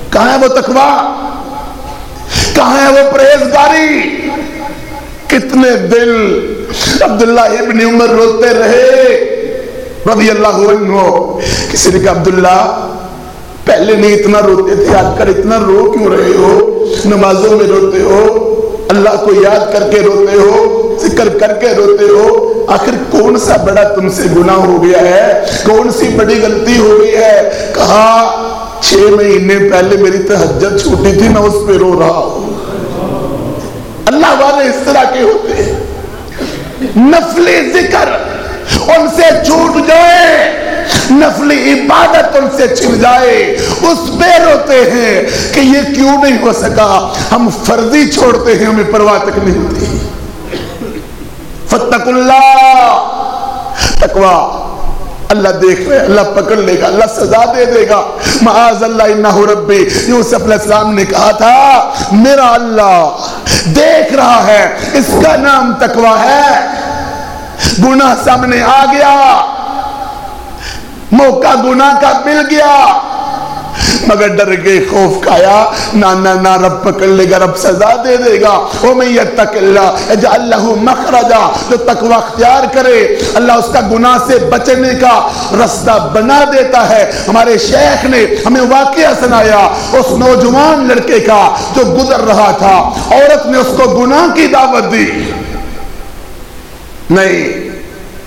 کہاں ہے وہ تقوی؟ کہاں ہے وہ پرہیزگاری؟ کتنے دل عبداللہ ابن عمر روتے رہے رضی اللہ عنہ۔ کسی نے کہا، عبداللہ، پہلے نہیں اتنا روتے تھے، آج کل اتنا رو کیوں رہے ہو؟ نمازوں میں روتے ہو، اللہ کو یاد کر کے روتے ہو، ذکر کر کے روتے ہو۔ آخر کون سا بڑا تم سے گناہ ہو گیا ہے؟ کون سی بڑی غلطی ہو گئی ہے؟ کہا، چھ مہینے پہلے میری تہجد چھوٹی تھی، میں اس پہ رو رہا ہوں۔ طرح کے ہوتے ہیں۔ نفلی ذکر ان سے چھوٹ جائے، نفلی عبادت ان سے چھل جائے۔ اس پہ روتے ہیں کہ یہ کیوں نہیں ہو سکا؟ ہم فرضی چھوڑتے ہیں، ہمیں پرواہ تک نہیں ہوتی۔ فتق اللہ تکوا اللہ دیکھ رہے اللہ پکڑ لے گا، اللہ سزا دے دے گا۔ معاذ اللہ ربی۔ یوسف علیہ السلام نے کہا تھا، میرا اللہ دیکھ رہا ہے، اس کا نام تقوی ہے۔ گناہ سامنے آ گیا۔ موقع گناہ کا مل گیا۔ مگر ڈر گئے خوف کھایا۔ نا نا نا رب پکڑ لے گا، رب سزا دے دے گا۔ او میں یتق اللہ اجعل له مخرجا، جو تقوی اختیار کرے۔ اللہ اس کا گناہ سے بچنے کا رستہ بنا دیتا ہے۔ ہمارے شیخ نے ہمیں واقعہ سنایا اس نوجوان لڑکے کا جو گزر رہا تھا۔ عورت نے اس کو گناہ کی دعوت دی۔ نہیں،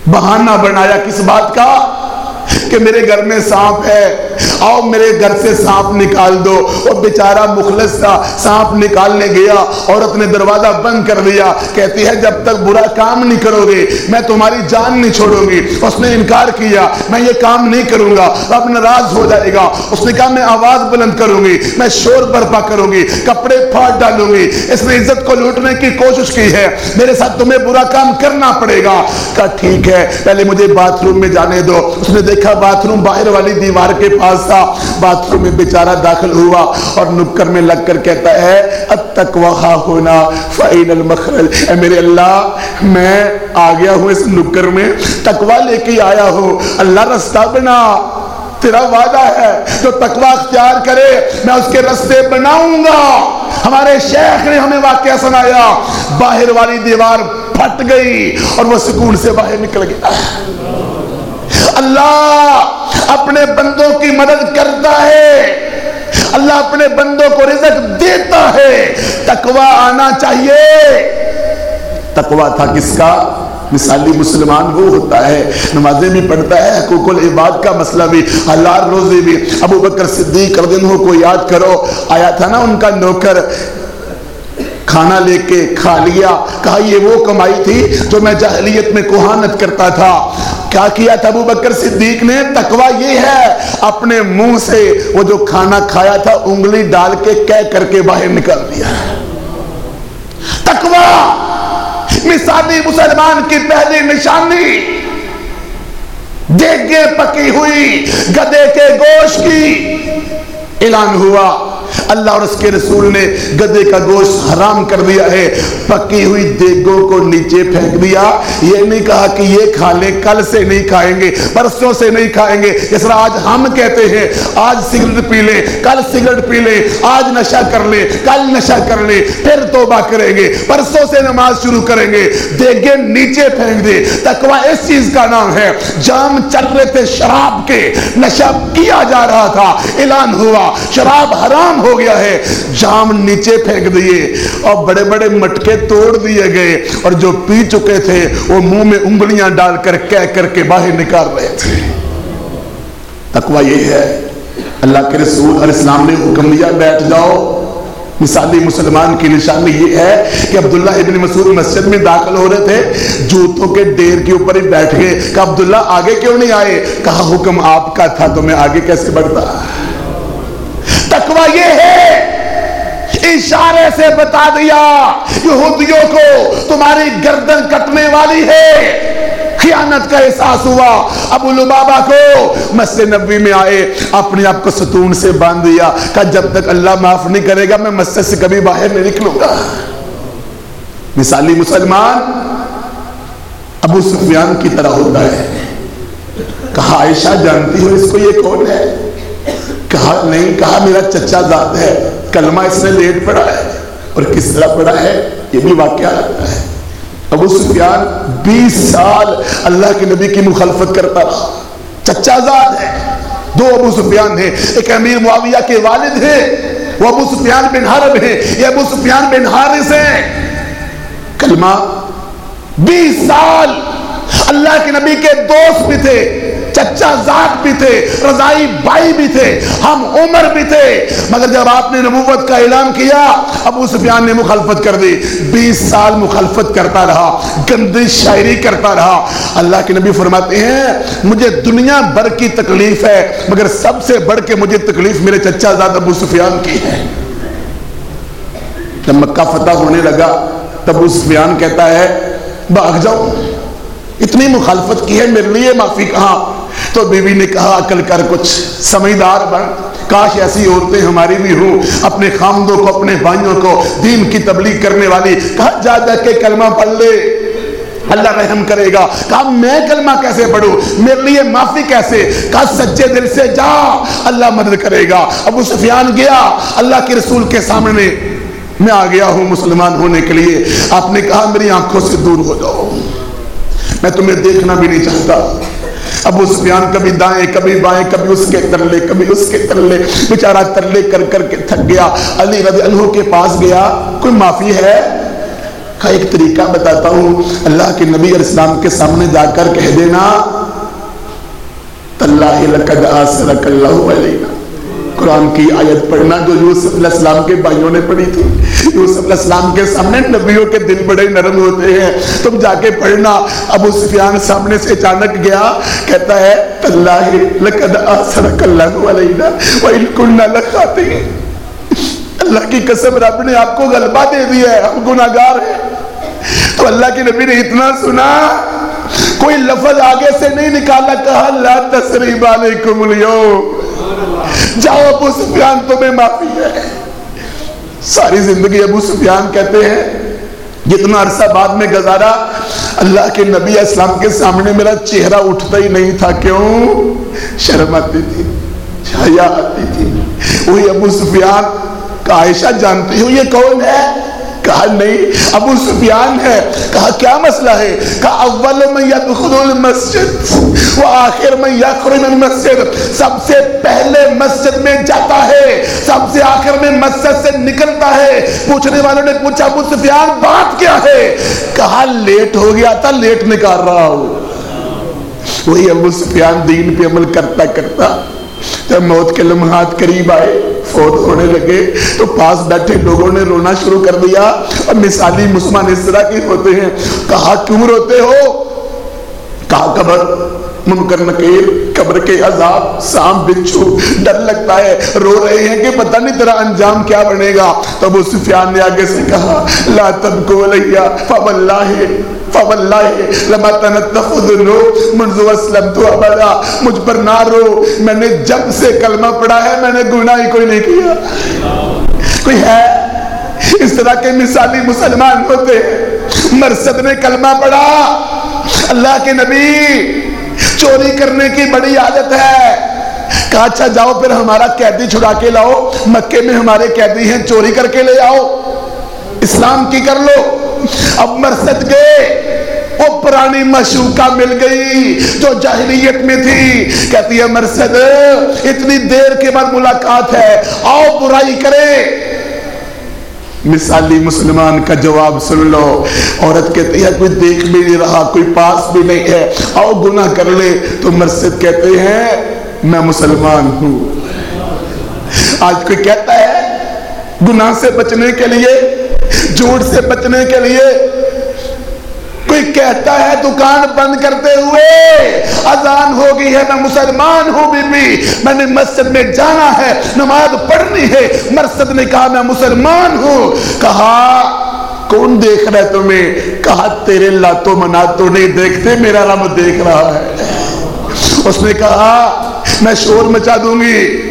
بہانہ بنایا کس بات کا؟ کہ میرے گھر میں سانپ ہے، آؤ میرے گھر سے سانپ نکال دو۔ وہ بیچارہ مخلص تھا، سانپ نکالنے گیا عورت نے دروازہ بند کر دیا۔ کہتی ہے، جب تک برا کام نہیں کرو گے، میں تمہاری جان نہیں چھوڑوں گی۔ اس نے انکار کیا، میں یہ کام نہیں کروں گا۔ اب ناراض ہو جائے گا۔ اس نے کہا، میں آواز بلند کروں گی، میں شور برپا کروں گی، کپڑے پھاٹ ڈالوں گی۔ اس نے عزت کو لوٹنے کی کوشش کی ہے۔ میرے ساتھ تمہیں برا کام کرنا پڑے گا۔ کہا، ٹھیک ہے، پہلے مجھے باتھ روم میں جانے دو۔ اس نے دیکھا باتھ روم باہر والی دیوار کے پاس تھا باتھ روم میں بیچارہ داخل ہوا اور نکر میں لگ کر کہتا ہے اتقوہ ہونا فعین المخرج اے میرے اللہ میں آ گیا ہوں اس نکر میں تقوی لے کے آیا ہوں اللہ رستہ بنا تیرا وعدہ ہے جو تقوی اختیار کرے میں اس کے رستے بناؤں گا ہمارے شیخ نے ہمیں واقعہ سنایا باہر والی دیوار پھٹ گئی اور وہ سکون سے باہر نکل گیا اللہ اپنے بندوں کی مدد کرتا ہے۔ اللہ اپنے بندوں کو رزق دیتا ہے۔ تقوی آنا چاہیے۔ تقوی تھا کس کا؟ مثالی مسلمان وہ ہوتا ہے، نمازیں بھی پڑھتا ہے، حقوق العباد کا مسئلہ بھی، حلال روزی بھی۔ ابو بکر صدیق رضی اللہ کو یاد کرو، آیا تھا نا ان کا نوکر؟ کھانا لے کے کھا لیا، کہا یہ وہ کمائی تھی جو میں جہلیت میں کوہانت کرتا تھا۔ کیا کیا تھا ابو بکر صدیق نے؟ تقوی یہ ہے، اپنے منہ سے وہ جو کھانا کھایا تھا، انگلی ڈال کے کہہ کر کے باہر نکال دیا۔ تقوی! مثالی مسلمان کی پہلی نشانی۔ دیگے پکی ہوئی، گدے کے گوشت کی۔ اعلان ہوا۔ اللہ اور اس کے رسول نے گدے کا گوشت حرام کر دیا ہے، پکی ہوئی دیگوں کو نیچے پھینک دیا۔ یہ نہیں کہا کہ یہ کھا لیں، کل سے نہیں کھائیں گے، پرسوں سے نہیں کھائیں گے۔ جس طرح آج ہم کہتے ہیں، آج سگریٹ پی لیں، کل سگریٹ پی لیں، آج نشہ کر لیں، کل نشہ کر لیں، پھر توبہ کریں گے، پرسوں سے نماز شروع کریں گے۔ دیگے نیچے پھینک دے، تقوی اس چیز کا نام ہے۔ جام چل رہے تھے شراب کے، نشہ کیا جا رہا تھا، اعلان ہوا، شراب حرام ہو گیا ہے۔ جام نیچے پھینک دیے اور بڑے بڑے مٹکے توڑ دیے گئے۔ اور جو پی چکے تھے، وہ منہ میں انگلیاں ڈال کر کہہ کر کے باہر نکال رہے تھے۔ تقوی یہ ہے۔ اللہ کے رسول اور اسلام نے حکم دیا، بیٹھ جاؤ۔ مثالی مسلمان کی نشانی یہ ہے کہ عبداللہ ابن مسعود مسجد میں داخل ہو رہے تھے۔ جوتوں کے ڈیر کے اوپر ہی بیٹھ گئے۔ کہ عبداللہ، آگے کیوں نہیں آئے؟ کہا، حکم آپ کا تھا تو میں آگے کیسے بڑھتا؟ تقوی یہ ہے اشارے سے بتا دیا یہودیوں کو تمہاری گردن کٹنے والی ہے۔ خیانت کا احساس ہوا۔ ابو لبابا کو مسجد نبی میں آئے، اپنے آپ کو ستون سے باندھ دیا۔ کہ جب تک اللہ معاف نہیں کرے گا، میں مسجد سے کبھی باہر نہیں نکلوں گا۔ مثالی مسلمان ابو سفیان کی طرح ہوتا ہے۔ کہا، عائشہ جانتی ہو، اس کو یہ کون ہے؟ کہا نہیں، کہا میرا چچا ذات ہے، کلمہ اس نے لیٹ پڑا ہے اور کس طرح پڑا ہے، یہ بھی واقعہ ہے۔ ابو سفیان بیس سال اللہ کے نبی کی مخالفت کرتا رہا۔ چچا ذات ہے، دو ابو سفیان ہیں، ایک امیر معاویہ کے والد ہیں، وہ ابو سفیان بن حرب ہیں، یہ ابو سفیان بن حارث ہیں۔ کلمہ بیس سال اللہ کے نبی کے دوست بھی تھے۔ چچا ذات بھی تھے، رضائی بھائی بھی تھے، ہم عمر بھی تھے۔ مگر جب آپ نے نبوت کا اعلان کیا، ابو سفیان نے مخالفت کر دی۔ بیس سال مخالفت کرتا رہا، گندی شاعری کرتا رہا۔ اللہ کے نبی فرماتے ہیں، مجھے دنیا بھر کی تکلیف ہے، مگر سب سے بڑھ کے مجھے تکلیف میرے چچا ذات ابو سفیان کی ہے۔ جب مکہ فتح ہونے لگا، تب ابو سفیان کہتا ہے، بھاگ جاؤ۔ اتنی مخالفت کی ہے میرے لیے، معافی کہاں؟ تو بیوی نے کہا، عقل کر کچھ سمجھدار بن۔ کاش ایسی عورتیں ہماری بھی ہوں۔ اپنے خامدوں کو، اپنے بھائیوں کو دین کی تبلیغ کرنے والی۔ کہا، جا جا کے کلمہ پڑھ لے۔ اللہ رحم کرے گا۔ کہا، میں کلمہ کیسے پڑھوں؟ میرے لیے معافی کیسے؟ کہا، سچے دل سے جا۔ اللہ مدد کرے گا۔ ابو سفیان گیا۔ اللہ کے رسول کے سامنے میں آ گیا ہوں مسلمان ہونے کے لیے۔ آپ نے کہا، میری آنکھوں سے دور ہو جاؤ۔ میں تمہیں دیکھنا بھی نہیں چاہتا۔ ابو سفیان کبھی دائیں، کبھی بائیں، کبھی اس کے ترلے کبھی اس کے ترلے بیچارہ ترلے کر کر کے تھک گیا۔ علی رضی اللہ کے پاس گیا۔ کوئی معافی ہے؟ کا ایک طریقہ بتاتا ہوں۔ اللہ کے نبی علیہ السلام کے سامنے جا کر کہہ دینا اللہ لقد آسرک اللہ علینا۔ قرآن کی آیت پڑھنا جو یوسف علیہ السلام کے بھائیوں نے پڑھی تھی۔ یوسف علیہ السلام کے سامنے نبیوں کے دل بڑے نرم ہوتے ہیں۔ تم جا کے پڑھنا۔ ابو سفیان سامنے سے اچانک گیا، کہتا ہے، اللہ لقد آسرک اللہ علیہ وَإِن كُنَّا لَخَاتِئِينَ اللہ کی قسم، رب نے آپ کو غلبہ دے دیا ہے۔ ہم گناہگار ہیں۔ تو اللہ کے نبی نے اتنا سنا، کوئی لفظ آگے سے نہیں نکالا، کہا، لا تسریب علیکم اليوم۔ جاؤ ابو سفیان تمہیں معافی ہے۔ ساری زندگی ابو سفیان کہتے ہیں، جتنا عرصہ بعد میں گزارا، اللہ کے نبی اسلام کے سامنے میرا چہرہ اٹھتا ہی نہیں تھا۔ کیوں؟ شرم آتی تھی حیا آتی تھی۔ وہی ابو سفیان، کا عائشہ جانتی ہوں یہ کون ہے؟ کہا، نہیں، ابو سفیان ہے. کہا، کیا مسئلہ ہے؟ کہا، اول میں یدخل المسجد و آخر میں یخرج المسجد. سب سے پہلے مسجد میں جاتا ہے، سب سے آخر میں مسجد سے نکلتا ہے۔ پوچھنے والوں نے پوچھا، ابو سفیان، بات کیا ہے؟ کہا، لیٹ ہو گیا تھا، لیٹ نکال رہا ہوں. وہی ابو سفیان دین پہ عمل کرتا کرتا جب موت کے لمحات قریب آئے، فوت ہونے لگے، تو پاس بیٹھے لوگوں نے رونا شروع کر دیا۔ اور مثالی مسلمان اس طرح کے ہوتے ہیں، کہا، کیوں روتے ہو؟ کہا، قبر، منکر نکیر قبر کے عذاب، سام بچھو، ڈر لگتا ہے، رو رہے ہیں کہ پتہ نہیں تیرا انجام کیا بنے گا۔ تب ابو سفیان نے آگے سے کہا، لا تبکو علیہ، فواللہ فواللہ لما تنتخ ذنو منذ اسلمت ابدا، مجھ پر نہ رو۔ میں نے جب سے کلمہ پڑھا ہے، میں نے گناہ ہی کوئی نہیں کیا۔ کوئی ہے؟ اس طرح کے مثالی مسلمان ہوتے مرسد نے کلمہ پڑھا، اللہ کے نبی، چوری کرنے کی بڑی عادت ہے۔ کہا اچھا جاؤ پھر ہمارا قیدی چھڑا کے لاؤ۔ مکے میں ہمارے قیدی ہیں، چوری کر کے لے آؤ۔ اسلام کی کر لو۔ اب مرسد گئے، وہ پرانی مشوقہ مل گئی جو جاہلیت میں تھی۔ کہتی ہے، مرسد، اتنی دیر کے بعد ملاقات ہے، آؤ برائی کرے مثالی مسلمان کا جواب سن لو، عورت کہتی ہے، کوئی دیکھ بھی نہیں رہا، کوئی پاس بھی نہیں ہے۔ آؤ گناہ کر لے۔ تو مرسد کہتے ہیں، میں مسلمان ہوں۔ آج کوئی کہتا ہے، گناہ سے بچنے کے لیے جھوٹ سے بچنے کے لیے کوئی کہتا ہے دکان بند کرتے ہوئے، اذان ہو گئی ہے، میں مسلمان ہوں بی بی میں نے مسجد میں جانا ہے، نماز پڑھنی ہے مرسد نے کہا میں مسلمان ہوں۔ کہا، کون دیکھ رہا ہے تمہیں؟ کہا، تیرے لاتوں مناتوں نہیں دیکھتے، میرا رب دیکھ رہا ہے۔ اس نے کہا، میں شور مچا دوں گی۔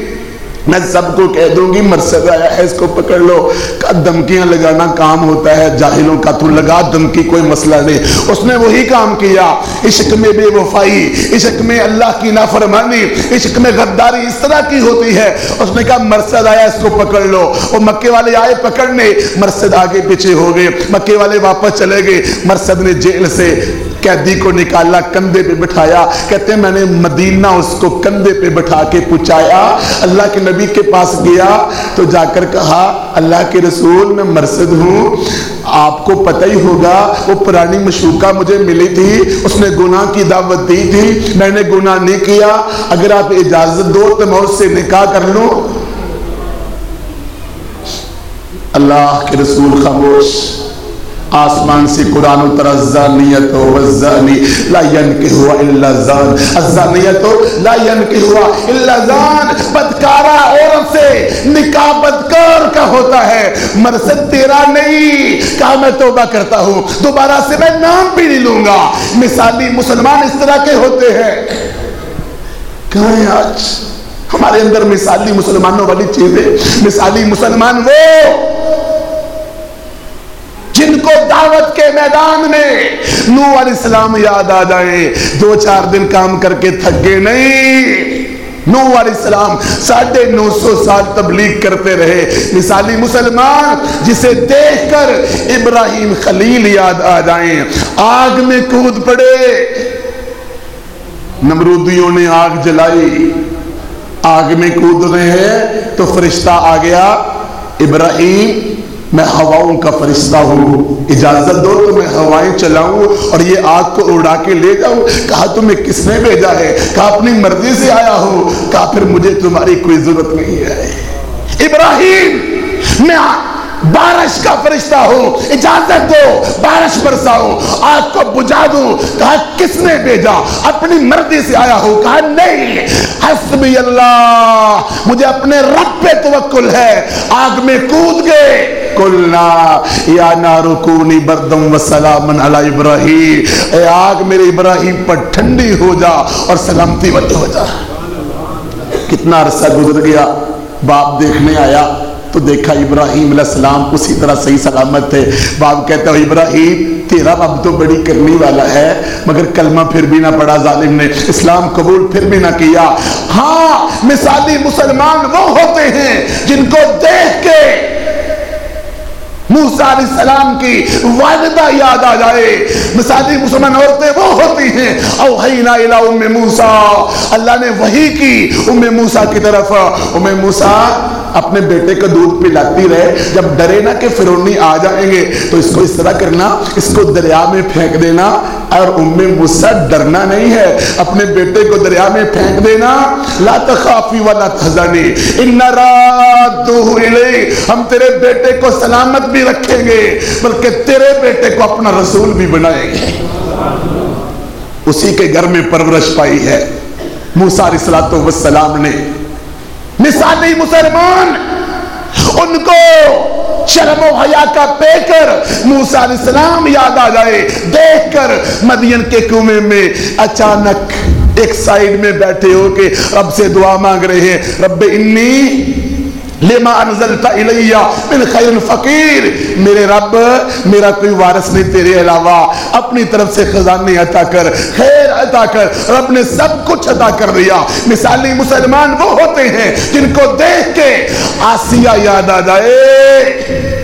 میں سب کو کہہ دوں گی، مرسد آیا ہے، اس کو پکڑ لو۔ کہ دمکیاں لگانا کام ہوتا ہے، جاہلوں کا تو لگا دمکی کوئی مسئلہ نہیں۔ اس نے وہی کام کیا۔ عشق میں بے وفائی، عشق میں اللہ کی نافرمانی، عشق میں غداری اس طرح کی ہوتی ہے۔ اس نے کہا، مرسد آیا، اس کو پکڑ لو۔ وہ مکے والے آئے پکڑنے، مرسد آگے پیچھے ہو گئے۔ مکے والے واپس چلے گئے۔ مرسد نے جیل سے قیدی کو نکالا، کندھے پہ بٹھایا۔ کہتے ہیں، میں نے مدینہ اس کو کندھے پہ بٹھا کے پوچھایا اللہ کے نبی کے پاس گیا تو جا کر کہا، اللہ کے رسول، میں مرسد ہوں۔ آپ کو پتہ ہی ہوگا، وہ پرانی مشوقہ مجھے ملی تھی۔ اس نے گناہ کی دعوت دی تھی۔ میں نے گناہ نہیں کیا۔ اگر آپ اجازت دو تو میں اس سے نکاح کر لوں۔ اللہ کے رسول خاموش۔ آسمان سے قرآن اتر الزانیت والزانی لا ینکہ ہوا الا زان۔ الزانیت لا ینکہ ہوا الا زان۔ بدکارہ عورت سے نکاح بدکار کا ہوتا ہے۔ مرسد تیرا نہیں۔ کہا میں توبہ کرتا ہوں۔ دوبارہ سے میں نام بھی نہیں لوں گا۔ مثالی مسلمان اس طرح کے ہوتے ہیں۔ کہاں ہیں آج؟ ہمارے اندر مثالی مسلمانوں والی چیزیں۔ مثالی مسلمان وہ جن کو دعوت کے میدان میں نو علیہ السلام یاد آ جائے، دو چار دن کام کر کے تھک گئے نہیں۔ نو علیہ السلام ساڑھے نو سو سال تبلیغ کرتے رہے۔ مثالی مسلمان جسے دیکھ کر ابراہیم خلیل یاد آ جائیں۔ آگ میں کود پڑے۔ نمرودیوں نے آگ جلائی۔ آگ میں کود رہے ہیں تو فرشتہ آ گیا، ابراہیم میں ہواؤں کا فرشتہ ہوں۔ اجازت دو تو میں ہوائیں چلاؤں اور یہ آگ کو اڑا کے لے جاؤں۔ کہا، تمہیں کس نے بھیجا ہے؟ کہا، اپنی مرضی سے آیا ہوں۔ کہا، پھر مجھے تمہاری کوئی ضرورت نہیں ہے۔ ابراہیم، میں بارش کا فرشتہ ہوں، اجازت دو، بارش برساؤں آگ کو بجھا دوں، کہا کس نے بھیجا؟ اپنی مرضی سے آیا ہوں، کہا نہیں۔ حسبی اللہ، مجھے اپنے رب پہ توکل ہے۔ آگ میں کود گئے۔ کلنا یا نارکونی بردم و سلامن علی ابراہیم۔ اے آگ، میرے ابراہیم پر ٹھنڈی ہو جا اور سلامتی والی ہو جا۔ کتنا عرصہ گزر گیا، باپ دیکھنے آیا۔ تو دیکھا ابراہیم علیہ السلام اسی طرح صحیح سلامت تھے۔ باپ کہتا ہو ابراہیم، تیرا رب تو بڑی کرنی والا ہے، مگر کلمہ پھر بھی نہ پڑا ظالم نے اسلام قبول پھر بھی نہ کیا۔ ہاں مثالی مسلمان وہ ہوتے ہیں جن کو دیکھ کے موسیٰ علیہ السلام کی والدہ یاد آ جائے۔ مثالی مسلمان عورتیں وہ ہوتی ہیں۔ اوہینا الہ ام موسیٰ۔ اللہ نے وہی کی ام موسیٰ کی طرف۔ ام موسیٰ اپنے بیٹے کو دودھ پلاتی رہے۔ جب ڈرے نہ کہ فرونی آ جائیں گے، تو اس کو اس طرح کرنا، اس کو دریا میں پھینک دینا۔ اور ام موسیٰ ڈرنا نہیں ہے۔ اپنے بیٹے کو دریا میں پھینک دینا۔ لا تخافی ولا تحزنی۔ ان رادوہ الی ہم تیرے بیٹے کو سلامت بھی رکھیں گے، بلکہ تیرے بیٹے کو اپنا رسول بھی بنائیں گے۔ اسی کے گھر میں پرورش پائی ہے۔ موسیٰ علیہ السلام نے۔ مثالی مسلمان، ان کو شرم و حیا کا پے کر، موسیٰ علیہ السلام یاد آ جائے۔ دیکھ کر مدین کے کنویں میں اچانک ایک سائیڈ میں بیٹھے ہو کے رب سے دعا مانگ رہے ہیں۔ رب انی لما انزلت الیہ من خیر فقیر میرے رب، میرا کوئی وارث نہیں تیرے علاوہ۔ اپنی طرف سے خزانے عطا کر، خیر عطا کر۔ رب نے سب کچھ عطا کر دیا۔ مثالی مسلمان وہ ہوتے ہیں جن کو دیکھ کے آسیہ یاد آ جائے۔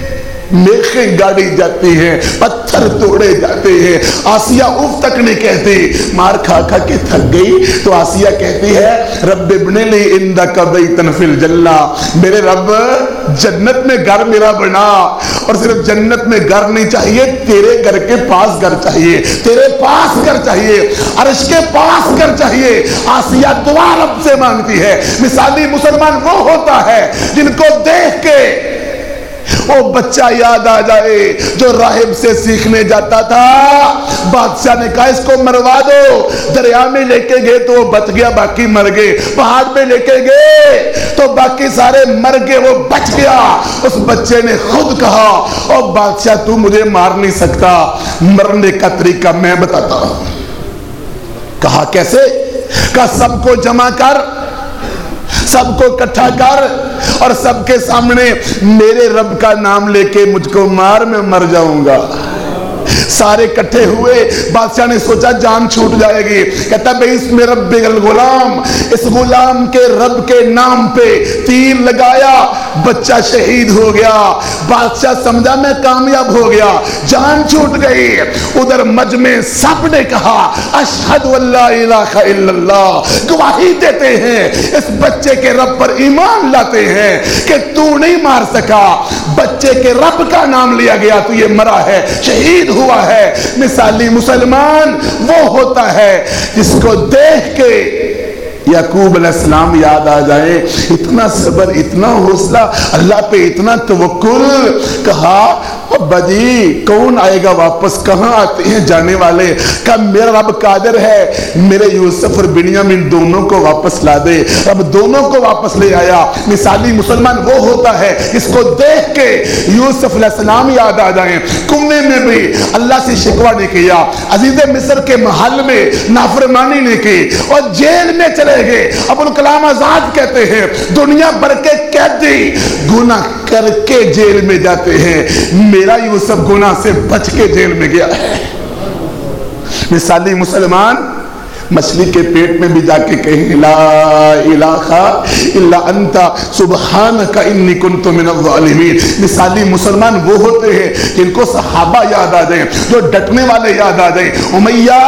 میخیں گاڑی جاتی ہیں، پتھر توڑے جاتے ہیں۔ آسیہ اف تک نہیں کہتی، مار کھا کھا کے تھک گئی۔ تو آسیہ کہتی ہے، رب ابن لی اندک بیتن فی الجلہ میرے رب، جنت میں گھر میرا بنا۔ اور صرف جنت میں گھر نہیں چاہیے، تیرے گھر کے پاس گھر چاہیے۔ تیرے پاس گھر چاہیے، عرش کے پاس گھر چاہیے۔ آسیہ دعا رب سے مانگتی ہے۔ مثالی مسلمان وہ ہوتا ہے جن کو دیکھ کے وہ بچہ یاد آ جائے جو راہب سے سیکھنے جاتا تھا۔ بادشاہ نے کہا، اس کو مروا دو۔ دریا میں لے کے گئے تو وہ بچ گیا، باقی مر گئے۔ پہاڑ میں لے کے گئے تو باقی سارے مر گئے، وہ بچ گیا۔ اس بچے نے خود کہا اور بادشاہ، تو مجھے مار نہیں سکتا۔ مرنے کا طریقہ میں بتاتا ہوں۔ کہا کیسے؟ کہا، سب کو جمع کر، سب کو کٹھا کر۔ اور سب کے سامنے میرے رب کا نام لے کے مجھ کو مار میں مر جاؤں گا۔ سارے کٹھے ہوئے، بادشاہ نے سوچا جان چھوٹ جائے گی۔ کہتا بھائی، اس میں رب غلام اس غلام کے رب کے نام پہ تیر لگایا۔ بچہ شہید ہو گیا، بادشاہ سمجھا میں کامیاب ہو گیا، جان چھوٹ گئی۔ ادھر مجمع سب نے کہا، اشہد واللہ الہ الا اللہ گواہی دیتے ہیں۔ اس بچے کے رب پر ایمان لاتے ہیں کہ تو نہیں مار سکا۔ بچے کے رب کا نام لیا گیا، تو یہ مرا ہے، شہید ہوا ہے۔ مثالی مسلمان وہ ہوتا ہے جس کو دیکھ کے یعقوب علیہ السلام یاد آ جائے اتنا صبر، اتنا حوصلہ، اللہ پہ اتنا توکل کہا ہاں، ابا جی کون آئے گا واپس؟ کہاں آتے ہیں جانے والے؟ کہا، میرا رب قادر ہے، میرے یوسف اور بنیامین دونوں کو واپس لا دے۔ رب دونوں کو واپس لے آیا۔ مثالی مسلمان وہ ہوتا ہے اس کو دیکھ کے یوسف علیہ السلام یاد آ جائیں۔ کنویں میں بھی اللہ سے شکوہ نے کیا، عزیز مصر کے محل میں نافرمانی نے کی اور جیل میں چلے گئے۔ اب الکلام آزاد کہتے ہیں، دنیا بھر کے قیدی گناہ کر کے جیل میں جاتے ہیں۔ میرے میرا یوسف گناہ سے بچ کے جیل میں گیا۔ ہے مثالی مسلمان مچھلی کے پیٹ میں بھی جا کے کہیں، لا الہ الا انتا سبحانک انی کنت من الظالمین. مثالی مسلمان وہ ہوتے ہیں جن کو صحابہ یاد آ جائیں، جو ڈٹنے والے یاد آ جائیں، امیہ،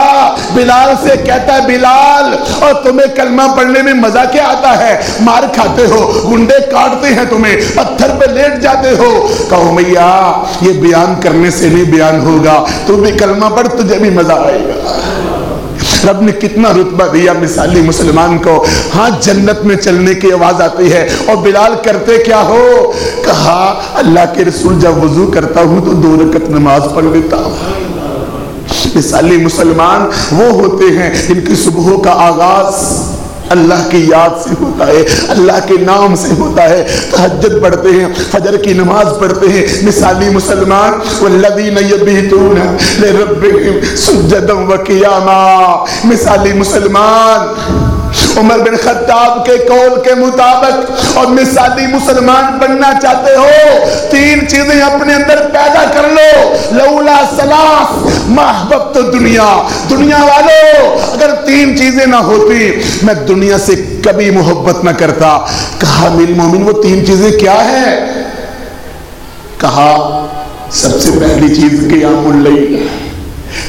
بلال سے کہتا ہے بلال، اور تمہیں کلمہ پڑھنے میں مزہ کیا آتا ہے؟ مار کھاتے ہو، گنڈے کاٹتے ہیں تمہیں، پتھر پہ لیٹ جاتے ہو. کہو، امیہ، یہ بیان کرنے سے نہیں بیان ہوگا، تو بھی کلمہ پڑھ، تجھے بھی مزہ آئے گا. رب نے کتنا رتبہ دیا مثالی مسلمان کو۔ ہاں جنت میں چلنے کی آواز آتی ہے اور بلال کرتے کیا ہو؟ کہا، اللہ کے رسول جب وضو کرتا ہوں تو دو رکت نماز پڑھ لیتا ہوں۔ مثالی مسلمان وہ ہوتے ہیں ان کی صبح کا آغاز اللہ کی یاد سے ہوتا ہے، اللہ کے نام سے ہوتا ہے۔ تحجد پڑھتے ہیں، فجر کی نماز پڑھتے ہیں۔ مثالی مسلمان، والذین یبیتون لربہم سجدا وقیاما۔ مثالی مسلمان عمر بن خطاب کے قول کے مطابق اور مثالی مسلمان بننا چاہتے ہو، تین چیزیں اپنے اندر پیدا کر لو۔ لولا سلاس محبت دنیا۔ دنیا والو، اگر تین چیزیں نہ ہوتی، میں دنیا سے کبھی محبت نہ کرتا۔ کہا میل مومن، وہ تین چیزیں کیا ہیں؟ کہا، سب سے پہلی چیز قیام اللیل۔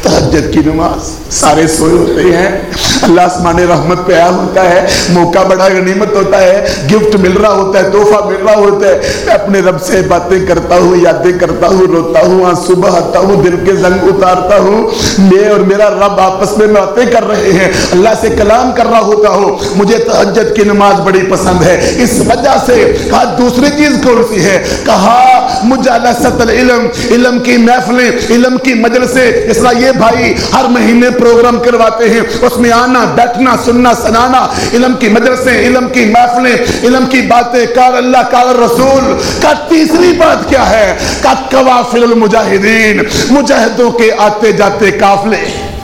تحجد کی نماز سارے سوئے ہوتے ہیں۔ اللہ آسمان رحمت پہ آیا ہوتا ہے، موقع بڑا غنیمت ہوتا ہے، گفٹ مل رہا ہوتا ہے، تحفہ مل رہا ہوتا ہے۔ میں اپنے رب سے باتیں کرتا ہوں، یادیں کرتا ہوں، روتا ہوں آج صبح آتا ہوں، دل کے زنگ اتارتا ہوں۔ میں اور میرا رب آپس میں باتیں کر رہے ہیں۔ اللہ سے کلام کر رہا ہوتا ہوں۔ مجھے تحجد کی نماز بڑی پسند ہے۔ اس وجہ سے کہا دوسری چیز کون سی ہے؟ کہا، مجالست العلم، علم کی محفلیں، علم کی مجلسیں۔ اس طرح یہ بھائی، ہر مہینے پروگرام کرواتے ہیں۔ اس میں آنا، بیٹھنا، سننا، سنانا۔ علم کی مدرسے، علم کی محفلیں، علم کی باتیں۔ کار اللہ کار رسول کا تیسری بات کیا ہے؟ کا قوافل المجاہدین۔ مجاہدوں کے آتے جاتے قافلے۔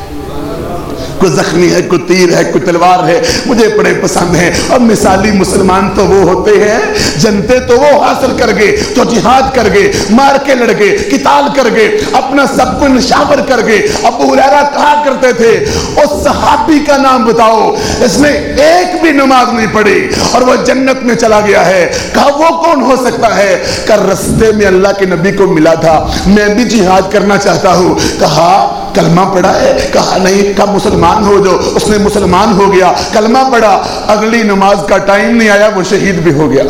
کوئی زخمی ہے کوئی تیر ہے کوئی تلوار ہے، مجھے بڑے پسند ہیں۔ اور مثالی مسلمان تو وہ ہوتے ہیں، جنتے تو وہ حاصل کر گئے، جو جہاد کر گئے، مار کے لڑ گئے کتال کر گئے، اپنا سب کو نشاور کر گئے۔ ابو حریرہ کہا کرتے تھے، اس صحابی کا نام بتاؤ، اس نے ایک بھی نماز نہیں پڑھی، اور وہ جنت میں چلا گیا ہے۔ کہا، وہ کون ہو سکتا ہے؟ کہ رستے میں اللہ کے نبی کو ملا تھا، میں بھی جہاد کرنا چاہتا ہوں۔ کہا کلمہ پڑھا ہے، کہا نہیں، کہا مسلمان ہو جو اس نے مسلمان ہو گیا، کلمہ پڑھا۔ اگلی نماز کا ٹائم نہیں آیا، وہ شہید بھی ہو گیا۔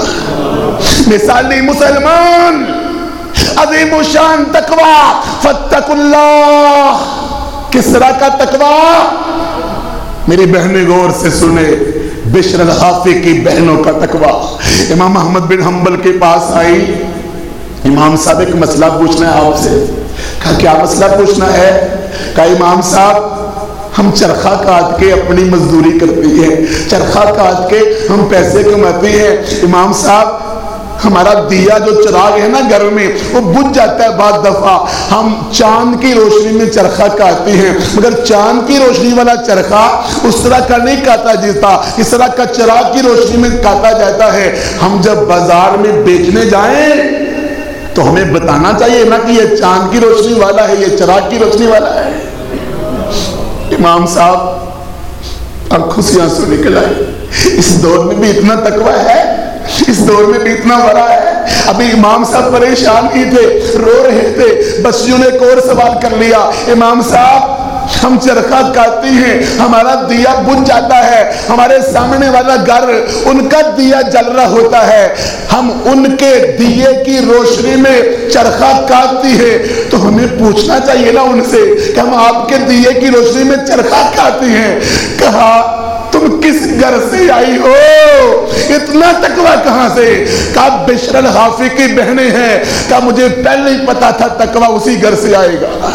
مثالی مسلمان، عظیم و شان تقوی۔ فتق اللہ کس طرح کا تقوی؟ میری بہنیں غور سے سنے بشر الحافی کی بہنوں کا تقوی۔ امام احمد بن حنبل کے پاس آئی۔ امام صاحب، ایک مسئلہ پوچھنا ہے آپ سے۔ کہا کیا مسئلہ پوچھنا ہے؟ کہا امام صاحب، ہم چرخہ کاٹ کے اپنی مزدوری کرتے ہیں۔ چرخہ کاٹ کے ہم پیسے کماتے ہیں۔ امام صاحب، ہمارا دیا جو چراغ ہے نا گھر میں، وہ بجھ جاتا ہے بعد دفعہ۔ ہم چاند کی روشنی میں چرخہ کاٹتے ہیں۔ مگر چاند کی روشنی والا چرخہ اس طرح کا نہیں کاٹا جاتا، اس طرح کا چراغ کی روشنی میں کاٹا جاتا ہے۔ ہم جب بازار میں بیچنے جائیں تو ہمیں بتانا چاہیے نا کہ یہ چاند کی روشنی والا ہے، یہ چراغ کی روشنی والا ہے۔ امام صاحب آنکھوں سے آنسو نکل آئے۔ اس دور میں بھی اتنا تقوی ہے، اس دور میں بھی اتنا بڑا ہے۔ ابھی امام صاحب پریشان ہی تھے، رو رہے تھے۔ بچیوں نے ایک اور سوال کر لیا۔ امام صاحب ہم چرخہ کاٹتے ہیں، ہمارا دیا بن جاتا ہے، ہمارے سامنے والا گھر، ان کا دیا جل رہا ہوتا ہے۔ ہم ان کے دیے کی روشنی میں چرخہ کاٹتی ہے تو ہمیں پوچھنا چاہیے نا ان سے کہ ہم آپ کے دیے کی روشنی میں چرخہ کاٹتے ہیں۔ کہا، تم کس گھر سے آئی ہو؟ اتنا تقوی کہاں سے؟ کہا، بشر الحافی کی بہنیں ہیں۔ کہا، مجھے پہلے ہی پتا تھا تقوی اسی گھر سے آئے گا۔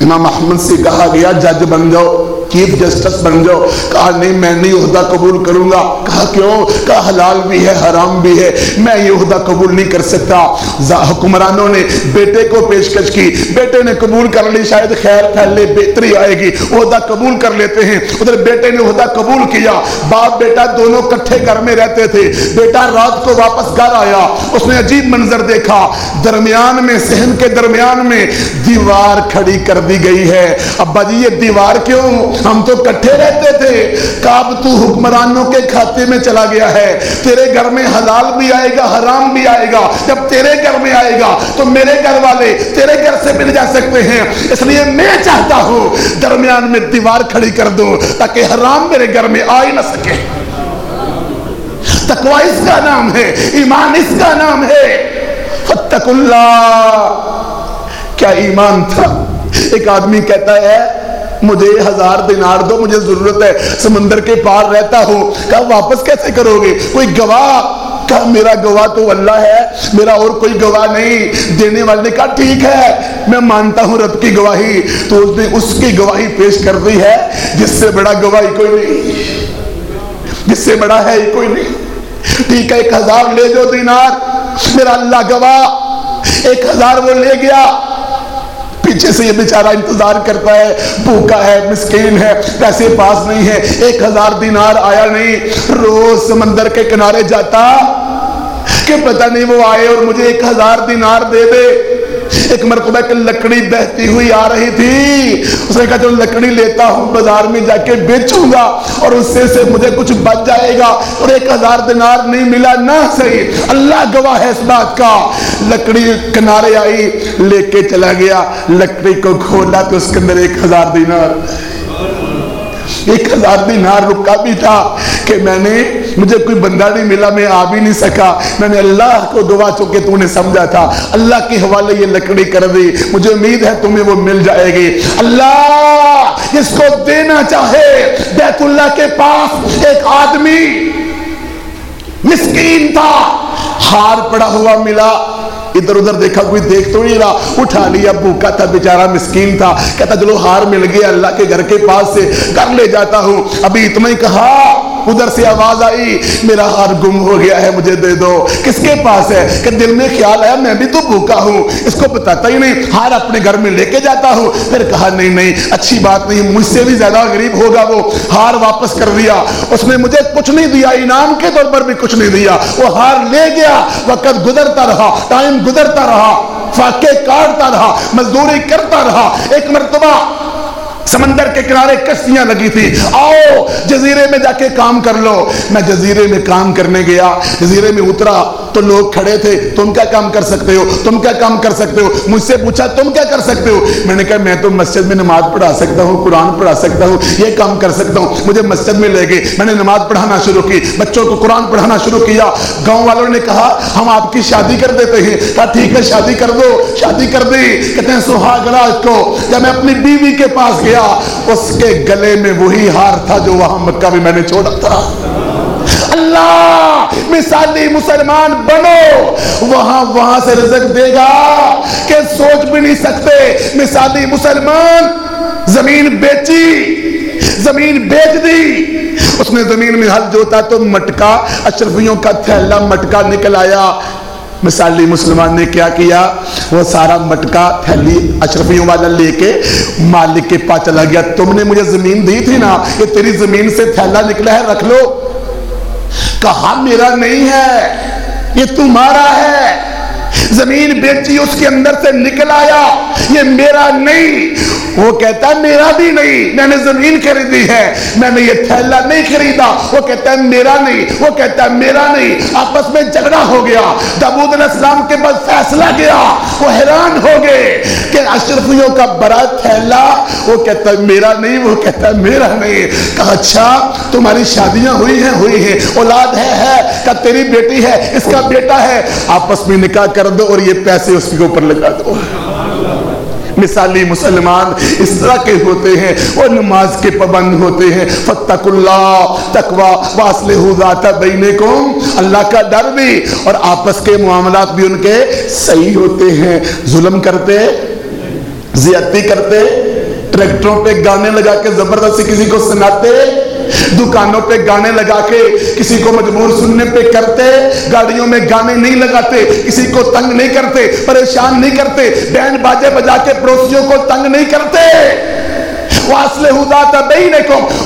امام احمد سے کہا گیا جج بن جاؤ۔ چیف جسٹس بن جاؤ۔ کہا، نہیں، میں نہیں عہدہ قبول کروں گا۔ کہا، کیوں؟ کہا، حلال بھی ہے، حرام بھی ہے۔ میں یہ عہدہ قبول نہیں کر سکتا۔ حکمرانوں نے بیٹے کو پیشکش کی۔ بیٹے نے قبول کر لی، شاید خیر پھیلے بہتری آئے گی۔ عہدہ قبول کر لیتے ہیں۔ ادھر بیٹے نے عہدہ قبول کیا۔ باپ بیٹا دونوں کٹھے گھر میں رہتے تھے۔ بیٹا رات کو واپس گھر آیا۔ اس نے عجیب منظر دیکھا۔ درمیان میں سہن کے درمیان میں دیوار کھڑی کر دی گئی ہے۔ ابا جی یہ دیوار کیوں ہم تو کٹھے رہتے تھے۔ کاب تو حکمرانوں کے کھاتے میں چلا گیا ہے۔ تیرے گھر میں حلال بھی آئے گا، حرام بھی آئے گا۔ جب تیرے گھر میں آئے گا، تو میرے گھر والے تیرے گھر سے مل جا سکتے ہیں۔ اس لیے میں چاہتا ہوں درمیان میں دیوار کھڑی کر دوں تاکہ حرام میرے گھر میں آ ہی نہ سکے۔ تقوی اس کا نام ہے، ایمان اس کا نام ہے۔ فتق اللہ۔ کیا ایمان تھا؟ ایک آدمی کہتا ہے مجھے ہزار دینار دو، مجھے ضرورت ہے، سمندر کے پار رہتا ہوں۔ کہا واپس کیسے کرو گے؟ کوئی گواہ؟ کہا میرا گواہ تو اللہ ہے، میرا اور کوئی گواہ نہیں۔ دینے والے نے کہا ٹھیک ہے، میں مانتا ہوں رب کی گواہی۔ تو اس نے اس کی گواہی پیش کر دی ہے، جس سے بڑا گواہی کوئی نہیں۔ جس سے بڑا ہے کوئی نہیں۔ ٹھیک ہے، ایک ہزار لے جو دینار۔ میرا اللہ گواہ، ایک ہزار وہ لے گیا۔ پیچھے سے یہ بیچارہ انتظار کرتا ہے، بھوکا ہے، مسکین ہے، پیسے پاس نہیں ہے، ایک ہزار دینار آیا نہیں، روز سمندر کے کنارے جاتا کہ پتہ نہیں وہ آئے اور مجھے ایک ہزار دینار دے دے۔ ایک مرتبہ کہ لکڑی بہتی ہوئی آ رہی تھی۔ اس نے کہا جو لکڑی لیتا ہوں، بازار میں جا کے بیچوں گا اور اس سے سے مجھے کچھ بچ جائے گا اور ایک ہزار دینار نہیں ملا، نہ صحیح۔ اللہ گواہ ہے اس بات کا۔ لکڑی کنارے آئی، لے کے چلا گیا۔ لکڑی کو کھولا تو اس کے اندر ایک ہزار دینار۔ ایک ہزار دینار رکا بھی تھا کہ میں نے مجھے کوئی بندہ نہیں ملا، میں آ بھی نہیں سکا۔ میں نے اللہ کو گواہ چکے تو نے سمجھا تھا۔ اللہ کے حوالے یہ لکڑی کر دی۔ مجھے امید ہے تمہیں وہ مل جائے گی۔ اللہ اس کو دینا چاہے۔ بیت اللہ کے پاس ایک آدمی مسکین تھا۔ ہار پڑا ہوا ملا۔ ادھر ادھر دیکھا کوئی دیکھ تو نہیں رہا۔ اٹھا لیا، بھوکا تھا، بیچارہ مسکین تھا۔ کہتا، چلو ہار مل گیا اللہ کے گھر کے پاس سے۔ کر لے جاتا ہوں۔ ابھی اتنا ہی کہا۔ ادھر سے آواز آئی، میرا ہار گم ہو گیا ہے، مجھے دے دو۔ کس کے پاس ہے؟ کہ دل میں خیال آیا، میں بھی تو بھوکا ہوں۔ اس کو بتاتا ہی نہیں ہار اپنے گھر میں لے کے جاتا ہوں۔ پھر کہا، نہیں نہیں، اچھی بات نہیں، مجھ سے بھی زیادہ غریب ہوگا وہ۔ ہار واپس کر دیا۔ اس نے مجھے کچھ نہیں دیا، انعام کے طور پر بھی کچھ نہیں دیا۔ وہ ہار لے گیا، وقت گزرتا رہا، ٹائم گزرتا رہا، فاقے کاٹتا رہا، مزدوری کرتا رہا۔ ایک مرتبہ سمندر کے کنارے کشتیاں لگی تھی آؤ، جزیرے میں جا کے کام کر لو۔ میں جزیرے میں کام کرنے گیا، جزیرے میں اترا۔ تو لوگ کھڑے تھے، تم کیا کام کر سکتے ہو؟ تم کیا کام کر سکتے ہو؟ مجھ سے پوچھا، تم کیا کر سکتے ہو؟ میں نے کہا، میں تو مسجد میں نماز پڑھا سکتا ہوں، قرآن پڑھا سکتا ہوں، یہ کام کر سکتا ہوں، مجھے مسجد میں لے گئے۔ میں نے نماز پڑھانا شروع کی، بچوں کو قرآن پڑھانا شروع کیا۔ گاؤں والوں نے کہا، ہم آپ کی شادی کر دیتے ہیں۔ کہا، ٹھیک ہے، شادی کر دو، شادی کر دی۔ کہتے ہیں، سہاگ راج کو۔ جب میں اپنی بیوی کے پاس گیا، اس کے گلے میں وہی ہار تھا جو وہاں مکہ میں میں نے چھوڑا تھا۔ اللہ مثالی مسلمان بنو۔ وہاں وہاں سے رزق دے گا کہ سوچ بھی نہیں سکتے۔ مثالی مسلمان زمین بیچی، زمین بیچ دی۔ اس نے زمین میں ہل جوتا تو مٹکا، اشرفیوں کا تھیلا مٹکا نکل آیا۔ مثالی مسلمان نے کیا کیا؟ وہ سارا مٹکا، تھیلی اشرفیوں والا لے کے مالک کے پاس چلا گیا۔ تم نے مجھے زمین دی تھی نا یہ تیری زمین سے تھیلا نکلا ہے، رکھ لو۔ کہا میرا نہیں ہے، یہ تمہارا ہے۔ زمین بیچی، اس کے اندر سے نکل آیا، یہ میرا نہیں۔ وہ کہتا ہے، میرا بھی نہیں، میں نے زمین خریدی ہے، میں نے یہ تھیلا نہیں خریدا. وہ کہتا ہے، میرا نہیں. وہ کہتا ہے، میرا نہیں. آپس میں جھگڑا ہو گیا۔ دابود علیہ السلام کے بعد فیصلہ گیا۔ وہ حیران ہو گئے کہ اشرفیوں کا بڑا تھیلا، وہ کہتا ہے، میرا نہیں. وہ کہتا ہے، میرا نہیں. کہا اچھا تمہاری شادیاں ہوئی ہیں ہوئی ہیں۔ اولاد ہے ہے کہ تیری بیٹی ہے، اس کا بیٹا ہے. آپس میں نکاح کر دو اور یہ پیسے اس کے اوپر لگا دو۔ مثالی مسلمان اس طرح کے ہوتے ہیں وہ نماز کے پابند ہوتے ہیں۔ فتق اللہ تقوی واصلہ ذات بینکم اللہ کا ڈر بھی اور آپس کے معاملات بھی ان کے صحیح ہوتے ہیں۔ ظلم کرتے، زیادتی کرتے، ٹریکٹروں پہ گانے لگا کے زبردستی کسی کو سناتے دکانوں پہ گانے لگا کے کسی کو مجبور سننے پہ کرتے، گاڑیوں میں گانے نہیں لگاتے، کسی کو تنگ نہیں کرتے، پریشان نہیں کرتے، بینڈ باجے بجا کے پڑوسیوں کو تنگ نہیں کرتے۔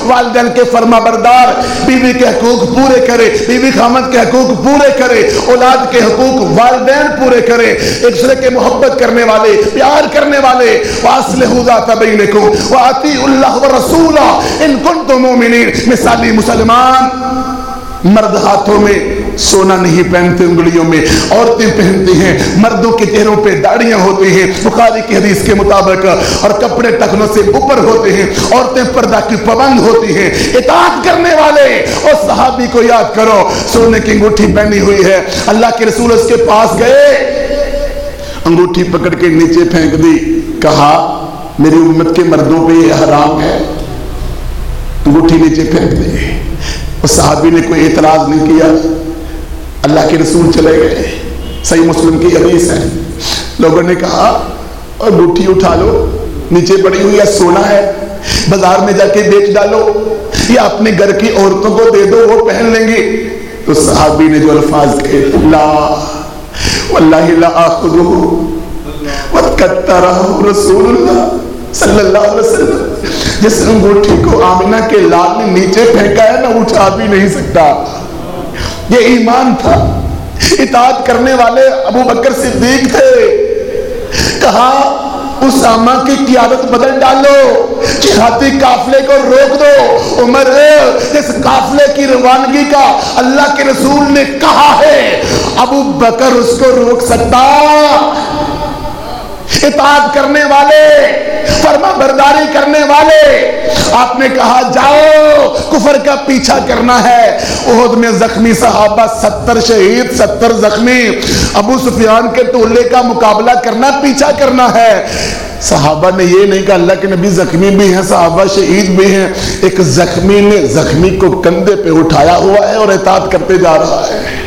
والدین کے فرما بردار، بیوی کے حقوق پورے کرے، بیوی خامد کے حقوق پورے کرے، اولاد کے حقوق والدین پورے کرے، ایک دوسرے کے محبت کرنے والے، پیار کرنے والے واصلہ ذات بینکم واطیع اللہ ورسولہ ان کنتم مومنین مثالی مسلمان، مرد ہاتھوں میں سونا نہیں پہنتے انگلیوں میں، عورتیں پہنتی ہیں، مردوں کے چہروں پہ داڑیاں ہوتی ہیں، بخاری کی حدیث کے مطابق، اور کپڑے ٹکنوں سے اوپر ہوتے ہیں، عورتیں پردہ کی پابند ہوتی ہیں، اطاعت کرنے والے، اور صحابی کو یاد کرو، سونے کی انگوٹھی پہنی ہوئی ہے، اللہ کے رسول اس کے پاس گئے، انگوٹھی پکڑ کے نیچے پھینک دی، کہا، میری امت کے مردوں پہ یہ حرام ہے، انگوٹھی نیچے پھینک دی۔ اس صحابی نے کوئی اعتراض نہیں کیا۔ اللہ کے رسول چلے گئے۔ صحیح مسلم کی حدیث ہے۔ لوگوں نے کہا، اور گٹھی اٹھا لو، نیچے پڑی ہوئی ہے، سونا ہے۔ بازار میں جا کے بیچ ڈالو۔ یا اپنے گھر کی عورتوں کو دے دو، وہ پہن لیں گے۔ تو صحابی نے جو الفاظ کہے، لا، واللہ لا آخذہ۔ وَتْكَتَّرَهُ رسول اللہ صلی اللہ علیہ وسلم۔ جس انگوٹھی کو آمنہ کے لال نے نیچے پھینکا ہے، نہ اٹھا بھی نہیں سکتا۔ یہ ایمان تھا۔ اطاعت کرنے والے ابو بکر صدیق تھے۔ کہا اسامہ کی قیادت بدل ڈالو، جہادی قافلے کو روک دو۔ عمر، اس قافلے کی روانگی کا اللہ کے رسول نے کہا ہے، ابو بکر اس کو روک سکتا۔ اطاعت کرنے والے فرما برداری کرنے والے، آپ نے کہا، جاؤ، کفر کا پیچھا کرنا ہے۔ اہد میں زخمی صحابہ، ستر شہید، ستر زخمی۔ ابو سفیان کے ٹولے کا مقابلہ کرنا، پیچھا کرنا ہے۔ صحابہ نے یہ نہیں کہا، اللہ کے نبی زخمی بھی ہیں، صحابہ شہید بھی ہیں۔ ایک زخمی نے زخمی کو کندھے پہ اٹھایا ہوا ہے اور اطاعت کرتے جا رہا ہے۔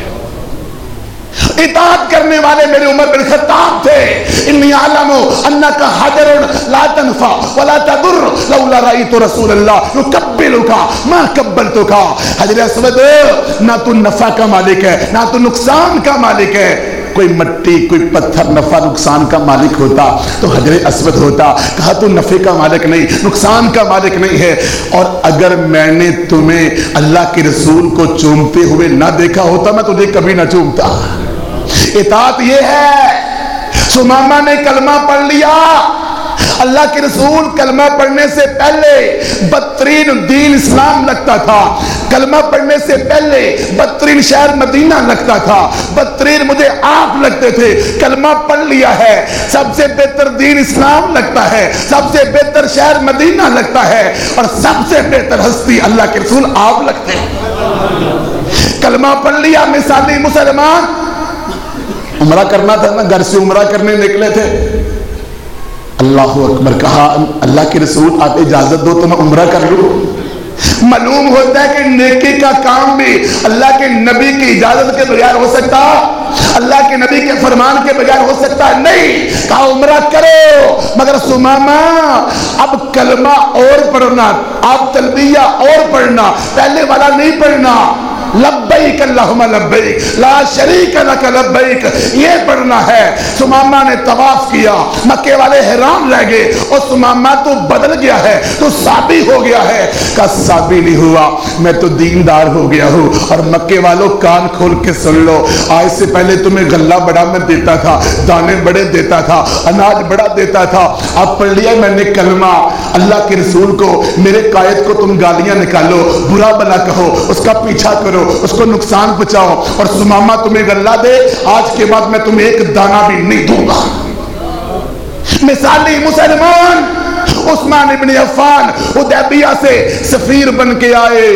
اطاعت کرنے والے میرے عمر بن خطاب تھے۔ انی عالم انکا حجر لا تنفع ولا تضر لولا رأیت رسول اللہ یکبلکا ما کبلتکا حجر اسود، نہ تو نفع کا مالک ہے، نہ تو نقصان کا مالک ہے۔ کوئی مٹی، کوئی پتھر نفع، نقصان کا مالک ہوتا، تو حجر اسود ہوتا، کہا تو نفع کا مالک نہیں، نقصان کا مالک نہیں ہے۔ اور اگر میں نے تمہیں اللہ کے رسول کو چومتے ہوئے نہ دیکھا ہوتا، میں تجھے کبھی نہ چومتا۔ اطاعت یہ ہے۔ سماما نے کلمہ پڑھ لیا۔ اللہ کے رسول کلمہ پڑھنے سے پہلے بدترین دین اسلام لگتا تھا۔ کلمہ پڑھنے سے پہلے بدترین شہر مدینہ لگتا تھا۔ بدترین مجھے آپ لگتے تھے۔ کلمہ پڑھ لیا ہے۔ سب سے بہتر دین اسلام لگتا ہے۔ سب سے بہتر شہر مدینہ لگتا ہے۔ اور سب سے بہتر ہستی اللہ کے رسول آپ لگتے ہیں۔ کلمہ پڑھ لیا، مثالی مسلمان۔ عمرہ کرنا تھا نا، گھر سے عمرہ کرنے نکلے تھے۔ اللہ اکبر، کہا، اللہ کے رسول، آپ اجازت دو تو میں عمرہ کر لوں۔ معلوم ہوتا ہے کہ نیکی کا کام بھی اللہ کے نبی کی اجازت کے بغیر ہو سکتا، اللہ کے نبی کے فرمان کے بغیر ہو سکتا نہیں۔ کہا، عمرہ کرو۔ مگر سماما اب کلمہ اور پڑھنا، اب تلبیہ اور پڑھنا، پہلے والا نہیں پڑھنا۔ لبیک اللہم لبیک، لا شریک لک لبیک۔ یہ پڑھنا ہے، سمامہ نے تواف کیا، مکے والے حیران رہ گئے، اور سمامہ تو بدل گیا ہے، تو ثابی ہو گیا ہے۔ کہ ثابی نہیں ہوا، میں تو دیندار ہو گیا ہوں، اور مکے والوں کان کھول کے سن لو۔ آج سے پہلے تمہیں غلہ بڑا میں دیتا تھا، دانے بڑے دیتا تھا، اناج بڑا دیتا تھا۔ اب پڑھ لیا میں نے کلمہ۔ اللہ کے رسول کو، میرے قائد کو تم گالیاں نکالو، برا بلا کہو، اس کا پیچھا کرو۔ کرو، اس کو نقصان پچاؤ اور سماما تمہیں غلہ دے، آج کے بعد میں تمہیں ایک دانہ بھی نہیں دوں گا۔ مثالی مسلمان، عثمان ابن عفان حدیبیہ سے سفیر بن کے آئے۔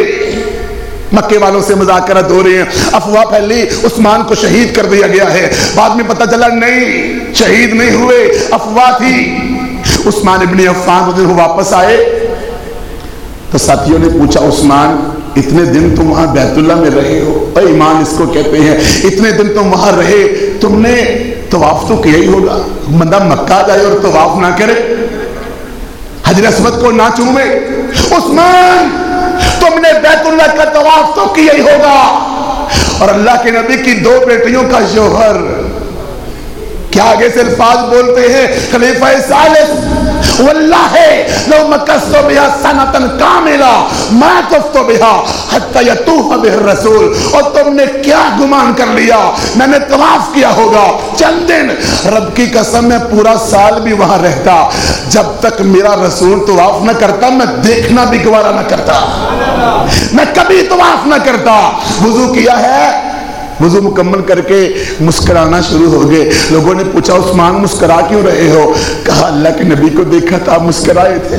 مکے والوں سے مذاکرت ہو رہی ہیں۔ افواہ پھیلی، عثمان کو شہید کر دیا گیا ہے۔ بعد میں پتہ چلا، نہیں، شہید نہیں ہوئے، افواہ تھی۔ عثمان ابن عفان وہ واپس آئے۔ تو ساتھیوں نے پوچھا، عثمان اتنے دن تم وہاں بیت اللہ میں رہے ہو۔ ایمان، اس کو کہتے ہیں، اتنے دن تم وہاں رہے، تم نے طواف تو کیا ہی ہوگا؟ بندہ مکہ جائے اور طواف نہ کرے۔ حضر اسمت کو نہ چومے۔ عثمان، تم نے بیت اللہ کا طواف تو کیا ہی ہوگا۔ اور اللہ کے نبی کی دو بیٹیوں کا جوہر۔ کیا آگے سے الفاظ بولتے ہیں؟ خلیفہ سالس واللہ، لو مکستو بها سنتن کاملا ما کفتو بها حتی یتوف بها الرسول۔ اور تم نے کیا گمان کر لیا؟ میں نے تواف کیا ہوگا۔ چند دن۔ رب کی قسم، میں پورا سال بھی وہاں رہتا۔ جب تک میرا رسول تواف نہ کرتا، میں دیکھنا بھی گوارا نہ کرتا۔ میں کبھی تواف نہ کرتا۔ وضو کیا ہے؟ وضو مکمل کر کے مسکرانا شروع ہو گئے۔ لوگوں نے پوچھا، عثمان، مسکرا کیوں رہے ہو؟ کہا، اللہ کے نبی کو دیکھا تھا، مسکرائے تھے۔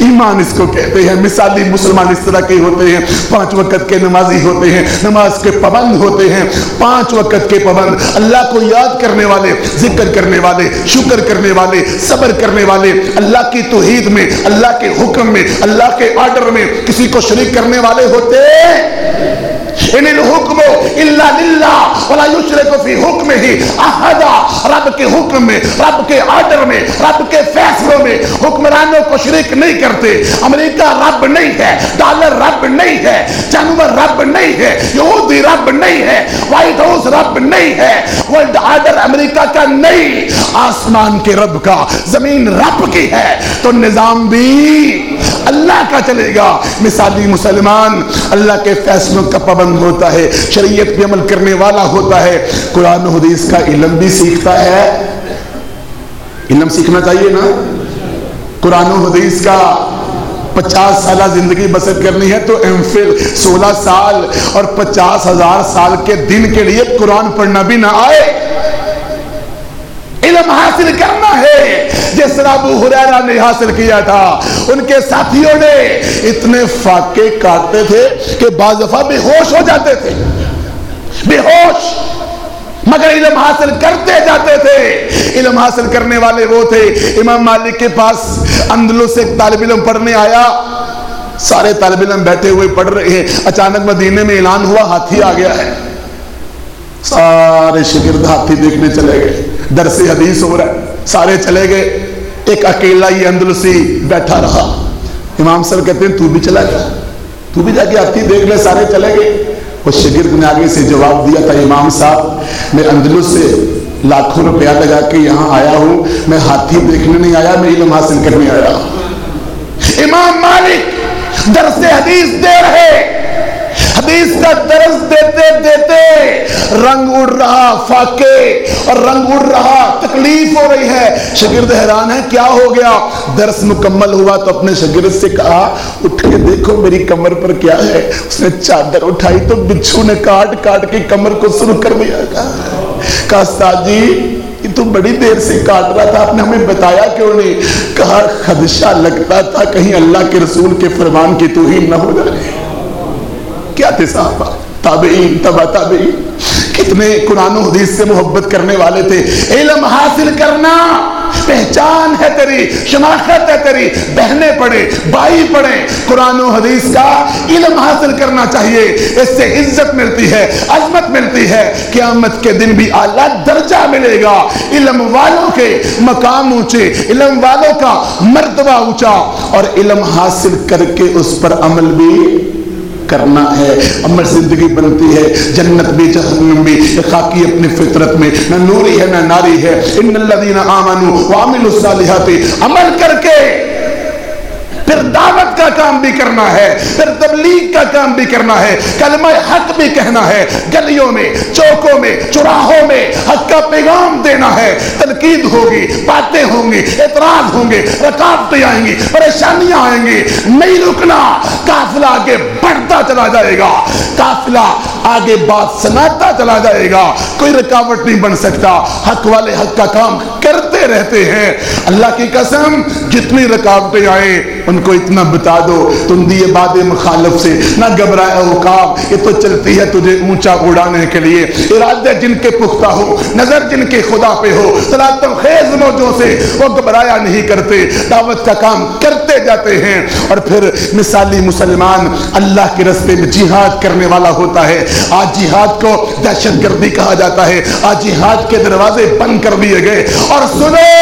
ایمان اس کو کہتے ہیں۔ مثالی مسلمان اس طرح کے ہوتے ہیں۔ پانچ وقت کے نمازی ہوتے ہیں، نماز کے پابند ہوتے ہیں۔ پانچ وقت کے پابند، اللہ کو یاد کرنے والے، ذکر کرنے والے، شکر کرنے والے، صبر کرنے والے۔ اللہ کی توحید میں، اللہ کے حکم میں، اللہ کے آرڈر میں کسی کو شریک کرنے والے ہوتے ان الحکم الا للہ ولا یشرک فی حکم ہی احدا، رب کے حکم میں، رب کے آرڈر میں، رب کے فیصلوں میں حکمرانوں کو شریک نہیں کرتے۔ امریکہ رب نہیں ہے، ڈالر رب نہیں ہے، جانور رب نہیں ہے، یہودی رب نہیں ہے، وائٹ ہاؤس رب نہیں ہے۔ ورلڈ آرڈر امریکہ کا نہیں، آسمان کے رب کا، زمین رب کی ہے۔ تو نظام بھی اللہ کا چلے گا۔ مثالی مسلمان، اللہ کے فیصلوں کا پابند ہوتا ہے، شریعت پہ عمل کرنے والا ہوتا ہے۔ قرآن و حدیث کا علم بھی سیکھتا ہے۔ علم سیکھنا چاہیے نا۔ قرآن و حدیث کا پچاس سالہ زندگی بسر کرنی ہے تو ایم فل سولہ سال اور پچاس ہزار سال کے دن کے لیے قرآن پڑھنا بھی نہ آئے۔ علم حاصل کرنا ہے۔ جس طرح ابو حریرہ نے حاصل کیا تھا، ان کے ساتھیوں نے اتنے فاقے کاٹتے تھے کہ بعض دفعہ بے ہوش ہو جاتے تھے۔ بے ہوش۔ مگر علم حاصل کرتے جاتے تھے۔ علم حاصل کرنے والے وہ تھے۔ امام مالک کے پاس اندلو سے ایک طالب علم پڑھنے آیا۔ سارے طالب علم بیٹھے ہوئے پڑھ رہے ہیں۔ اچانک مدینے میں اعلان ہوا، ہاتھی آ گیا ہے۔ سارے شگرد ہاتھی دیکھنے چلے گئے۔ درس حدیث ہو رہا ہے سارے چلے گئے۔ ایک اکیلا یہ اندلسی بیٹھا رہا۔ امام صاحب کہتے ہیں، تو بھی چلا گیا۔ تو بھی جا کے ہاتھی دیکھ لے، سارے چلے گئے۔ اس شگرد نے آگے سے جواب دیا تھا امام صاحب، میں اندلس سے لاکھوں روپیہ لگا کے یہاں آیا ہوں۔ میں ہاتھی دیکھنے نہیں آیا، میں علم حاصل کرنے آیا۔ ہوں امام مالک درس حدیث دے رہے۔ حدیث کا درس دیتے دیتے رنگ اڑ رہا فاقے اور رنگ اڑ رہا تکلیف ہو رہی ہے۔ شگرد حیران ہے، کیا ہو گیا؟ درس مکمل ہوا تو اپنے شگرد سے کہا، اٹھ کے دیکھو میری کمر پر کیا ہے۔ اس نے چادر اٹھائی تو بچھو نے کاٹ کاٹ کے کمر کو سر کر دیا کہا، استاد جی تو بڑی دیر سے کاٹ رہا تھا، آپ نے ہمیں بتایا کیوں نہیں؟ کہا، خدشہ لگتا تھا، کہیں اللہ کے رسول کے فرمان کی توہین نہ ہو جائے۔ کیا تھے صحابہ؟ تابعین تبا تابعین۔ کتنے قرآن و حدیث سے محبت کرنے والے تھے۔ علم حاصل کرنا پہچان ہے تیری، شناخت ہے تیری۔ بہنے پڑے بائی پڑے۔ قرآن و حدیث کا علم حاصل کرنا چاہیے۔ اس سے عزت ملتی ہے، عظمت ملتی ہے۔ قیامت کے دن بھی اعلیٰ درجہ ملے گا۔ علم والوں کے مقام اونچے، علم والوں کا مرتبہ اونچا۔ اور علم حاصل کر کے اس پر عمل بھی کرنا ہے امر زندگی بنتی ہے، جنت بھی، جہنم بھی، خاکی اپنی فطرت میں، نہ نوری ہے، نہ ناری ہے۔ ان الذین آمنوا وعملوا الصالحات، عمل کر کے پھر دعوت کا کام بھی کرنا ہے، پھر تبلیغ کا کام بھی کرنا ہے، کلمہ حق بھی کہنا ہے، گلیوں میں، چوکوں میں چراہوں میں حق کا پیغام دینا ہے۔ تنقید ہوگی، باتیں ہوں گی، اعتراض ہوں گے، رکاوٹیں آئیں گی، پریشانیاں آئیں گی۔ نہیں رکنا، قافلہ آگے بڑھتا چلا جائے گا۔ قافلہ آگے بات سناتا چلا جائے گا۔ کوئی رکاوٹ نہیں بن سکتا۔ حق والے حق کا کام کرتے رہتے ہیں۔ اللہ کی قسم، جتنی رکاوٹیں آئیں، ان کو اتنا بتا دو۔ تم دیے باد مخالف سے نہ گھبرائے اوقاب یہ تو چلتی ہے تجھے اونچا اڑانے کے لیے۔ ارادے جن کے پختہ ہو، نظر جن کے خدا پہ ہو صلاتم خیز موجوں سے وہ گھبرایا نہیں کرتے۔ دعوت کا کام کرتے جاتے ہیں۔ اور پھر مثالی مسلمان، اللہ کے رستے میں جہاد کرنے والا ہوتا ہے۔ آج جہاد کو دہشت گردی کہا جاتا ہے۔ آج جہاد کے دروازے بند کر دیے گئے۔ اور سنو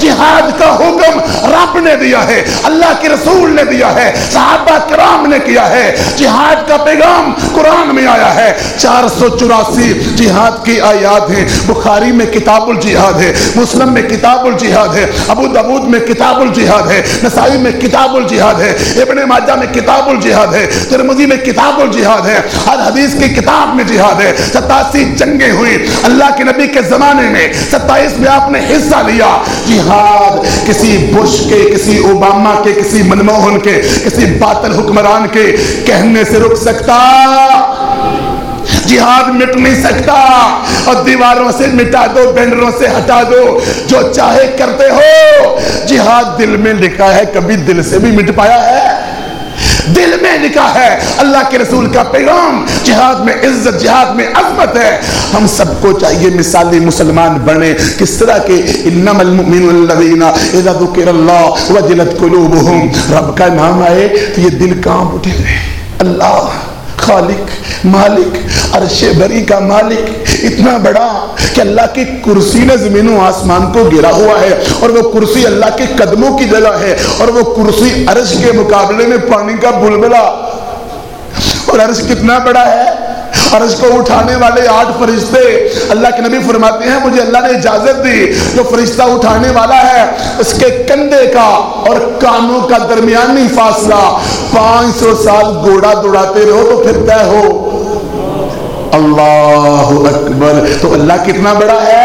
جہاد کا حکم رب نے دیا ہے، اللہ کے رسول نے دیا ہے، صحابہ کرام نے کیا ہے۔ جہاد کا پیغام قرآن میں آیا ہے۔ چار سو چوراسی جہاد کی آیات ہیں۔ بخاری میں کتاب الجہاد ہے، مسلم میں کتاب الجہاد ہے، ابو دبود میں کتاب الجہاد ہے، نسائی میں کتاب الجہاد ہے، ابن ماجہ میں کتاب الجہاد ہے ترمزی میں کتاب الجہاد ہے۔ ہر حدیث کی کتاب میں جہاد ہے۔ ستاسی جنگیں ہوئی اللہ کے نبی کے زمانے میں ستائیس میں آپ نے حصہ لیا۔ جہاد، کسی بش کے، کسی اوباما کے، کسی منموہن کے، کسی باطل حکمران کے کہنے سے رک سکتا۔ جہاد مٹ نہیں سکتا۔ اور دیواروں سے مٹا دو، بینروں سے ہٹا دو، جو چاہے کرتے ہو۔ جہاد دل میں لکھا ہے، کبھی دل سے بھی مٹ پایا ہے۔ دل میں لکھا ہے۔ اللہ کے رسول کا پیغام جہاد میں عزت، جہاد میں عظمت ہے۔ ہم سب کو چاہیے مثالی مسلمان بنے۔ کس طرح کے انم المؤمن الذین اذا ذکر اللہ وجلت قلوبهم رب کا نام آئے تو یہ دل کام اٹھے۔ اللہ خالق، مالک، عرش بری کا مالک، اتنا بڑا کہ اللہ کی کرسی نے زمین و آسمان کو گرا ہوا ہے اور وہ کرسی اللہ کے قدموں کی جگہ ہے اور وہ کرسی عرش کے مقابلے میں پانی کا بلبلا اور عرش کتنا بڑا ہے؟ عرش کو اٹھانے والے آٹھ فرشتے اللہ کے نبی فرماتے ہیں، مجھے اللہ نے اجازت دی۔ جو فرشتہ اٹھانے والا ہے، اس کے کندھے کا اور کانوں کا درمیانی فاصلہ پانچ سو سال گوڑا دوڑاتے رہو تو پھر طے ہو۔ اللہ اکبر۔ تو اللہ کتنا بڑا ہے؟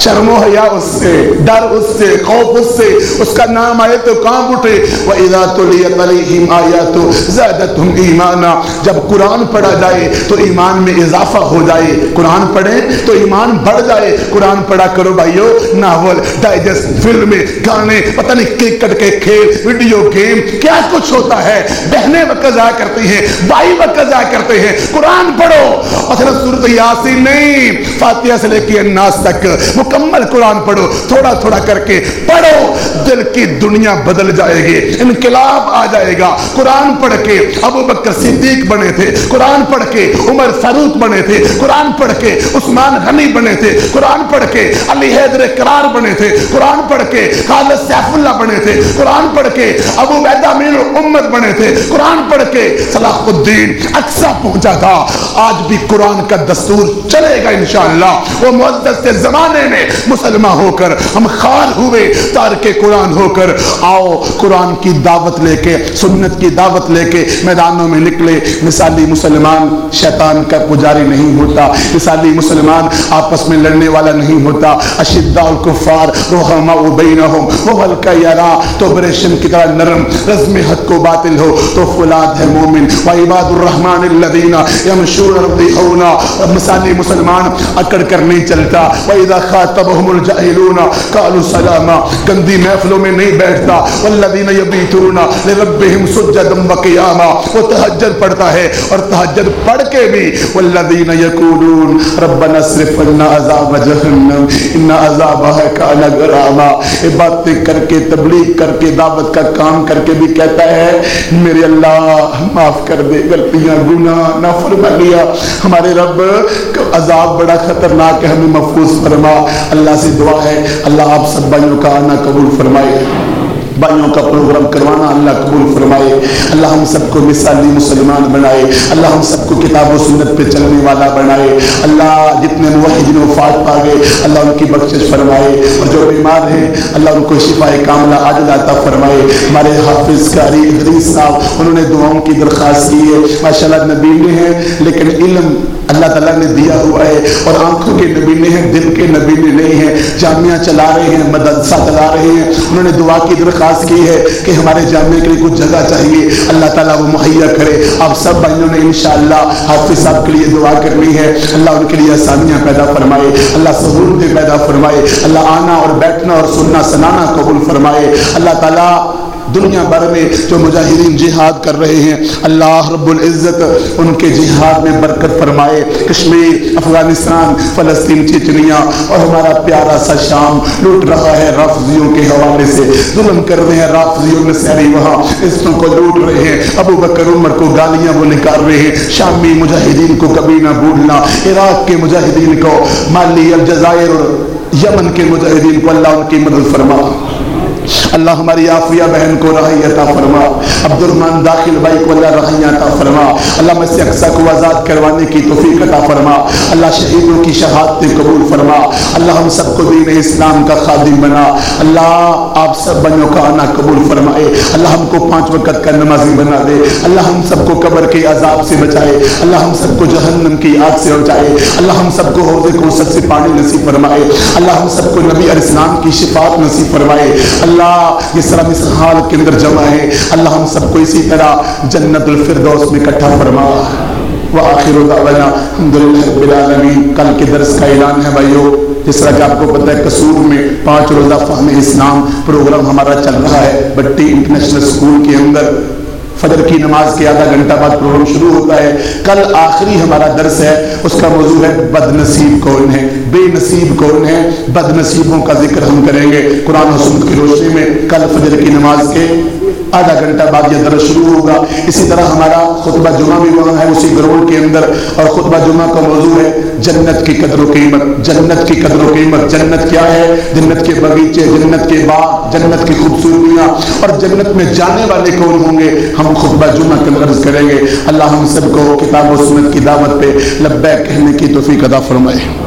شرم و حیا اس سے ڈر اس سے، خوف اس سے، اس کا نام آئے تو کام اٹھے۔ وَإِذَا تُلِيَتْ عَلَيْهِمْ آيَاتُ زَادَتْهُمْ ایمانا جب قرآن پڑھا جائے تو ایمان میں اضافہ ہو جائے۔ قرآن پڑھیں تو ایمان بڑھ جائے۔ قرآن پڑھا کرو بھائیو، ناول، ڈائجسٹ، فلمیں، گانے، پتہ نہیں کرکٹ کے کھیل، ویڈیو گیم، کیا کچھ ہوتا ہے۔ بہنیں وقت ضائع کرتی ہیں، بھائی وقت ضائع کرتے ہیں۔ قرآن پڑھو۔ مثلا صورت یاسین نہیں، فاتحہ سے لے کے الناس تک۔ مکمل قرآن پڑھو، تھوڑا تھوڑا کر کے پڑھو، دل کی دنیا بدل جائے گی، انقلاب آ جائے گا۔ قرآن پڑھ کے ابو بکر صدیق بنے تھے، قرآن پڑھ کے عمر فاروق بنے تھے، قرآن پڑھ کے عثمان غنی بنے تھے، قرآن پڑھ کے علی حیدر قرار بنے تھے، قرآن پڑھ کے خالد سیف اللہ بنے تھے، قرآن پڑھ کے ابو بیدہ مین امت بنے تھے، قرآن پڑھ کے صلاح الدین اقصا پہنچا تھا۔ آج بھی قرآن کا دستور چلے گا انشاءاللہ۔ وہ معزز سے زمان زمانے میں مسلمہ ہو کر ہم خار ہوئے، تارک قرآن ہو کر آؤ، قرآن کی دعوت لے کے، سنت کی دعوت لے کے میدانوں میں نکلے۔ مثالی مسلمان شیطان کا پجاری نہیں ہوتا۔ مثالی مسلمان آپس میں لڑنے والا نہیں ہوتا۔ اشداء الکفار روحما بینہم۔ وہ ہلکا یرا تو بریشن کی طرح نرم، رزم حق کو باطل ہو۔ تو فلاد ہے مومن۔ وعباد الرحمن الذین یمشون رضی ہونا مثالی مسلمان اکڑ کر نہیں چلتا۔ وَإِذَا خَاتَبَهُمُ الْجَائِلُونَ قَالُوا سَلَامًا. گندی محفلوں میں نہیں بیٹھتا. والذین یبیتون لربهم سجدا وقیاما وہ تہجد پڑھتا ہے اور تہجد پڑھ کے بھی والذین یقولون ربنا اصرف عنا عذاب جہنم. ان عذابها كان غراما. یہ باتیں کر کے، تبلیغ کر کے، دعوت کا کام کر کے بھی کہتا ہے، میرے اللہ معاف کر دے، غلطیاں، گناہ نہ فرما لیا ہمارے رب، عذاب بڑا خطرناک ہے، ہمیں محفوظ فرما اللہ سے دعا ہے، اللہ آپ سب بھائیوں کا آنا قبول فرمائے۔ بھائیوں کا پروگرام کروانا اللہ قبول فرمائے۔ اللہ ہم سب کو مثالی مسلمان بنائے۔ اللہ ہم سب کو کتاب و سنت پہ چلنے والا بنائے۔ اللہ جتنے موحدین وفات پا گئے اللہ ان کی بخشش فرمائے۔ اور جو بیمار ہیں، اللہ ان کو شفا کاملہ عاجل عطا فرمائے۔ ہمارے حافظ قاری حدیث صاحب، انہوں نے دعاؤں کی درخواست کی ہے۔ ماشاءاللہ نبینے ہیں، لیکن علم اللہ تعالیٰ نے دیا ہوا ہے اور آنکھوں کے نبینے ہیں، دل کے نبینے نہیں ہیں۔ جامعہ چلا رہے ہیں، مدرسہ چلا رہے ہیں۔ انہوں نے دعا کی، درخواست کی ہے کہ ہمارے جامعے کے لیے کچھ جگہ چاہیے۔ اللہ تعالیٰ وہ مہیا کرے۔ آپ سب بھائیوں نے انشاءاللہ حافظ صاحب کے لیے دعا کرنی ہے۔ اللہ ان کے لیے آسانیاں پیدا فرمائے۔ اللہ سہولتیں پیدا فرمائے۔ اللہ آنا اور بیٹھنا اور سننا، سنانا قبول فرمائے۔ اللہ تعالیٰ دنیا بھر میں جو مجاہدین جہاد کر رہے ہیں، اللہ رب العزت ان کے جہاد میں برکت فرمائے۔ کشمیر، افغانستان، فلسطین، چچنیا اور ہمارا پیارا سا شام لوٹ رہا ہے رافضیوں کے حوالے سے۔ ظلم کر رہے ہیں رافضیوں میں سیری وہاں۔ عزتوں کو لوٹ رہے ہیں۔ ابو بکر، عمر کو گالیاں وہ نکال رہے ہیں۔ شامی مجاہدین کو کبھی نہ بھولنا۔ عراق کے مجاہدین کو، مالی الجزائر اور یمن کے مجاہدین کو اللہ ان کی مدد فرما۔ اللہ ہماری آفیہ بہن کو رہی عطا فرما عبد الرحمن داخل بھائی کو اللہ رہی عطا فرما، اللہ مسیح اقصا کو آزاد کروانے کی توفیق عطا فرما، اللہ شہیدوں کی شہادت قبول فرما، اللہ ہم سب کو دین اسلام کا خادم بنا، اللہ آپ سب بنوں کا آنا قبول فرمائے، اللہ ہم کو پانچ وقت کا نمازی بنا دے، اللہ ہم سب کو قبر کے عذاب سے بچائے، اللہ ہم سب کو جہنم کی آگ سے بچائے اللہ ہم سب کو حوض کو سب سے پانی نصیب فرمائے، اللہ ہم سب کو نبی علیہ السلام کی شفاعت نصیب فرمائے، اللہ جس طرح اس حال کے اندر جمع ہے۔ اللہ ہم سب کو اسی طرح جنت الفردوس میں اکٹھا فرما۔ وآخر دعوانا الحمدللہ رب العالمین۔ کل کے درس کا اعلان ہے بھائیو، جس طرح کہ آپ کو پتہ ہے قصور میں پانچ روزہ فہم اسلام پروگرام ہمارا چل رہا ہے۔ بٹی انٹرنیشنل سکول کے اندر فجر کی نماز کے آدھا گھنٹہ بعد پروگرام شروع ہوتا ہے۔ کل آخری ہمارا درس ہے، اس کا موضوع ہے بد نصیب کون ہے۔ بے نصیب کون ہے؟ بد نصیبوں کا ذکر ہم کریں گے۔ قرآن و سنت کی روشنی میں کل فجر کی نماز کے آدھا گھنٹہ بعد یہ درس شروع ہوگا۔ اسی طرح ہمارا خطبہ جمعہ بھی وہاں ہے، اسی گراؤنڈ کے اندر۔ اور خطبہ جمعہ کا موضوع ہے جنت کی قدر و قیمت۔ جنت کی قدر و قیمت۔ جنت کیا ہے؟ جنت کے بغیچے جنت کے باغ، جنت کی خوبصورتیاں۔ اور جنت میں جانے والے کون ہوں گے؟ ہم خطبہ جمعہ کے اندر کریں گے۔ اللہ ہم سب کو کتاب و سنت کی دعوت پہ لبیک کہنے کی توفیق ادا فرمائے۔